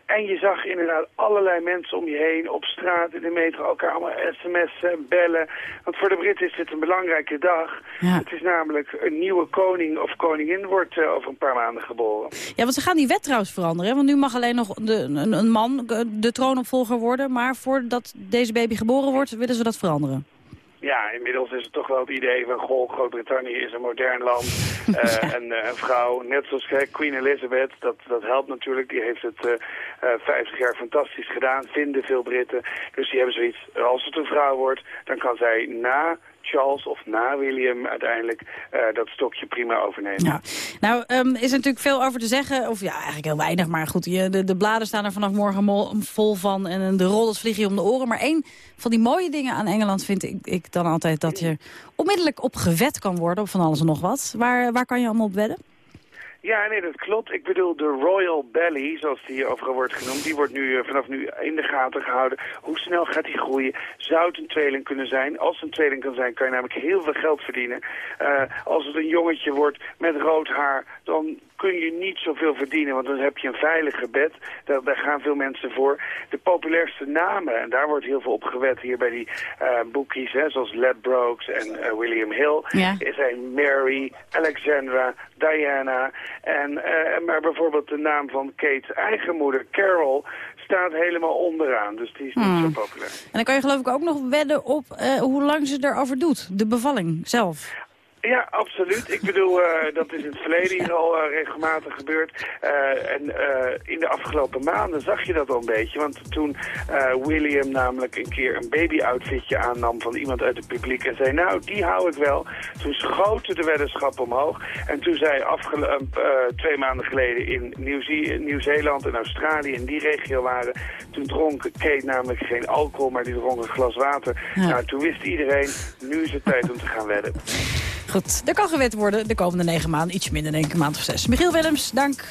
En je zag inderdaad allerlei mensen om je heen, op straat, in de metro, elkaar allemaal sms'en, bellen. Want voor de Britten is dit een belangrijke dag. Het is namelijk een nieuwe koning of koningin wordt eh, over een paar maanden geboren. Ja, want ze gaan die wet trouwens veranderen. hè? Want nu mag alleen nog de, een, een man de troonopvolger worden. Maar voordat deze baby geboren wordt, willen ze dat veranderen. Ja, inmiddels is het toch wel het idee van, goh, Groot-Brittannië is een modern land. En eh, een vrouw, net zoals Queen Elizabeth, dat, dat helpt natuurlijk. Die heeft het eh, eh, 50 jaar fantastisch gedaan, vinden veel Britten. Dus die hebben zoiets, als het een vrouw wordt, dan kan zij na Charles of na William uiteindelijk eh, dat stokje prima overnemen. Ja. Nou, ehm, is er natuurlijk veel over te zeggen. Of ja, eigenlijk heel weinig. Maar goed, je, de, de bladen staan er vanaf morgen vol van. En de rollers vliegen je om de oren. Maar één van die mooie dingen aan Engeland vind ik, ik dan altijd... dat je onmiddellijk op gewet kan worden op van alles en nog wat. Waar, waar kan je allemaal op wedden? Ja, nee, dat klopt. Ik bedoel, de Royal Belly, zoals die overal wordt genoemd, die wordt nu eh, vanaf nu in de gaten gehouden. Hoe snel gaat die groeien? Zou het een tweeling kunnen zijn? Als het een tweeling kan zijn, kan je namelijk heel veel geld verdienen. Eh, als het een jongetje wordt met rood haar, dan kun je niet zoveel verdienen, want dan heb je een veilige bed. Daar, daar gaan veel mensen voor. De populairste namen, en daar wordt heel veel op gewet hier bij die eh boekies, hè, zoals Ladbrokes en eh, William Hill, Ja. zijn Mary, Alexandra, Diana. En, eh, maar bijvoorbeeld de naam van Kate's eigen moeder, Carol, staat helemaal onderaan. Dus die is niet Hmm. zo populair. En dan kan je geloof ik ook nog wedden op hoe lang ze erover doet. De bevalling zelf. Ja, absoluut. Ik bedoel, eh, dat is in het verleden hier al eh, regelmatig gebeurd. Eh, en in de afgelopen maanden zag je dat al een beetje. Want toen William namelijk een keer een baby-outfitje aannam van iemand uit het publiek... en zei, nou, die hou ik wel. Toen schoten de weddenschappen omhoog. En toen zij twee maanden geleden in Nieuw-Ze- Nieuw-Zeeland en Australië in die regio waren... toen dronk Kate namelijk geen alcohol, maar die dronk een glas water. Ja. Nou, toen wist iedereen, nu is het tijd om te gaan wedden. Goed, er kan gewet worden de komende negen maanden. Iets minder, ik, een maand of zes. Michiel Willems, dank.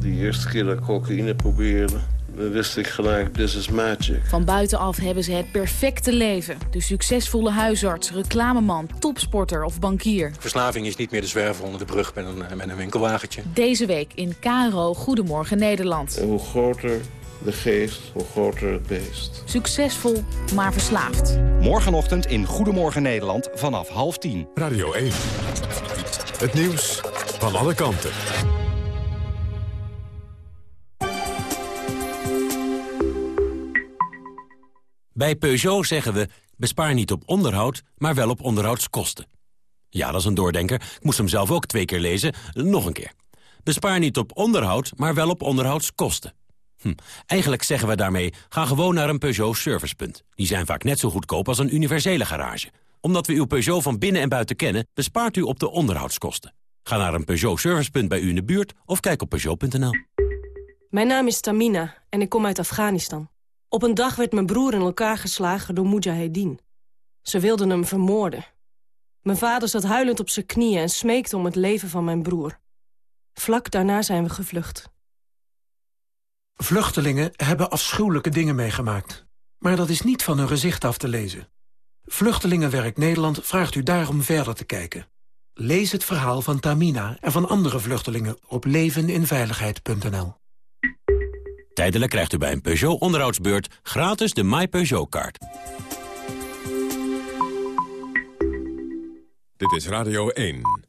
De eerste keer dat ik cocaïne probeerde, dan wist ik gelijk, this is magic. Van buitenaf hebben ze het perfecte leven. De succesvolle huisarts, reclameman, topsporter of bankier. Verslaving is niet meer de zwerver onder de brug met een, met een winkelwagentje. Deze week in KRO Goedemorgen Nederland. En hoe groter de geest, hoe groter het beest. Succesvol, maar verslaafd. Morgenochtend in Goedemorgen Nederland vanaf half tien. Radio 1. Het nieuws van alle kanten. Bij Peugeot zeggen we, bespaar niet op onderhoud, maar wel op onderhoudskosten. Ja, dat is een doordenker. Ik moest hem zelf ook twee keer lezen. Nog een keer. Bespaar niet op onderhoud, maar wel op onderhoudskosten. Hm. Eigenlijk zeggen we daarmee, ga gewoon naar een Peugeot servicepunt. Die zijn vaak net zo goedkoop als een universele garage. Omdat we uw Peugeot van binnen en buiten kennen, bespaart u op de onderhoudskosten. Ga naar een Peugeot servicepunt bij u in de buurt of kijk op Peugeot.nl. Mijn naam is Tamina en ik kom uit Afghanistan. Op een dag werd mijn broer in elkaar geslagen door Mujahedin. Ze wilden hem vermoorden. Mijn vader zat huilend op zijn knieën en smeekte om het leven van mijn broer. Vlak daarna zijn we gevlucht. Vluchtelingen hebben afschuwelijke dingen meegemaakt. Maar dat is niet van hun gezicht af te lezen. Vluchtelingenwerk Nederland vraagt u daarom verder te kijken. Lees het verhaal van Tamina en van andere vluchtelingen op leveninveiligheid.nl. Tijdelijk krijgt u bij een Peugeot onderhoudsbeurt gratis de My Peugeot-kaart. Dit is Radio 1.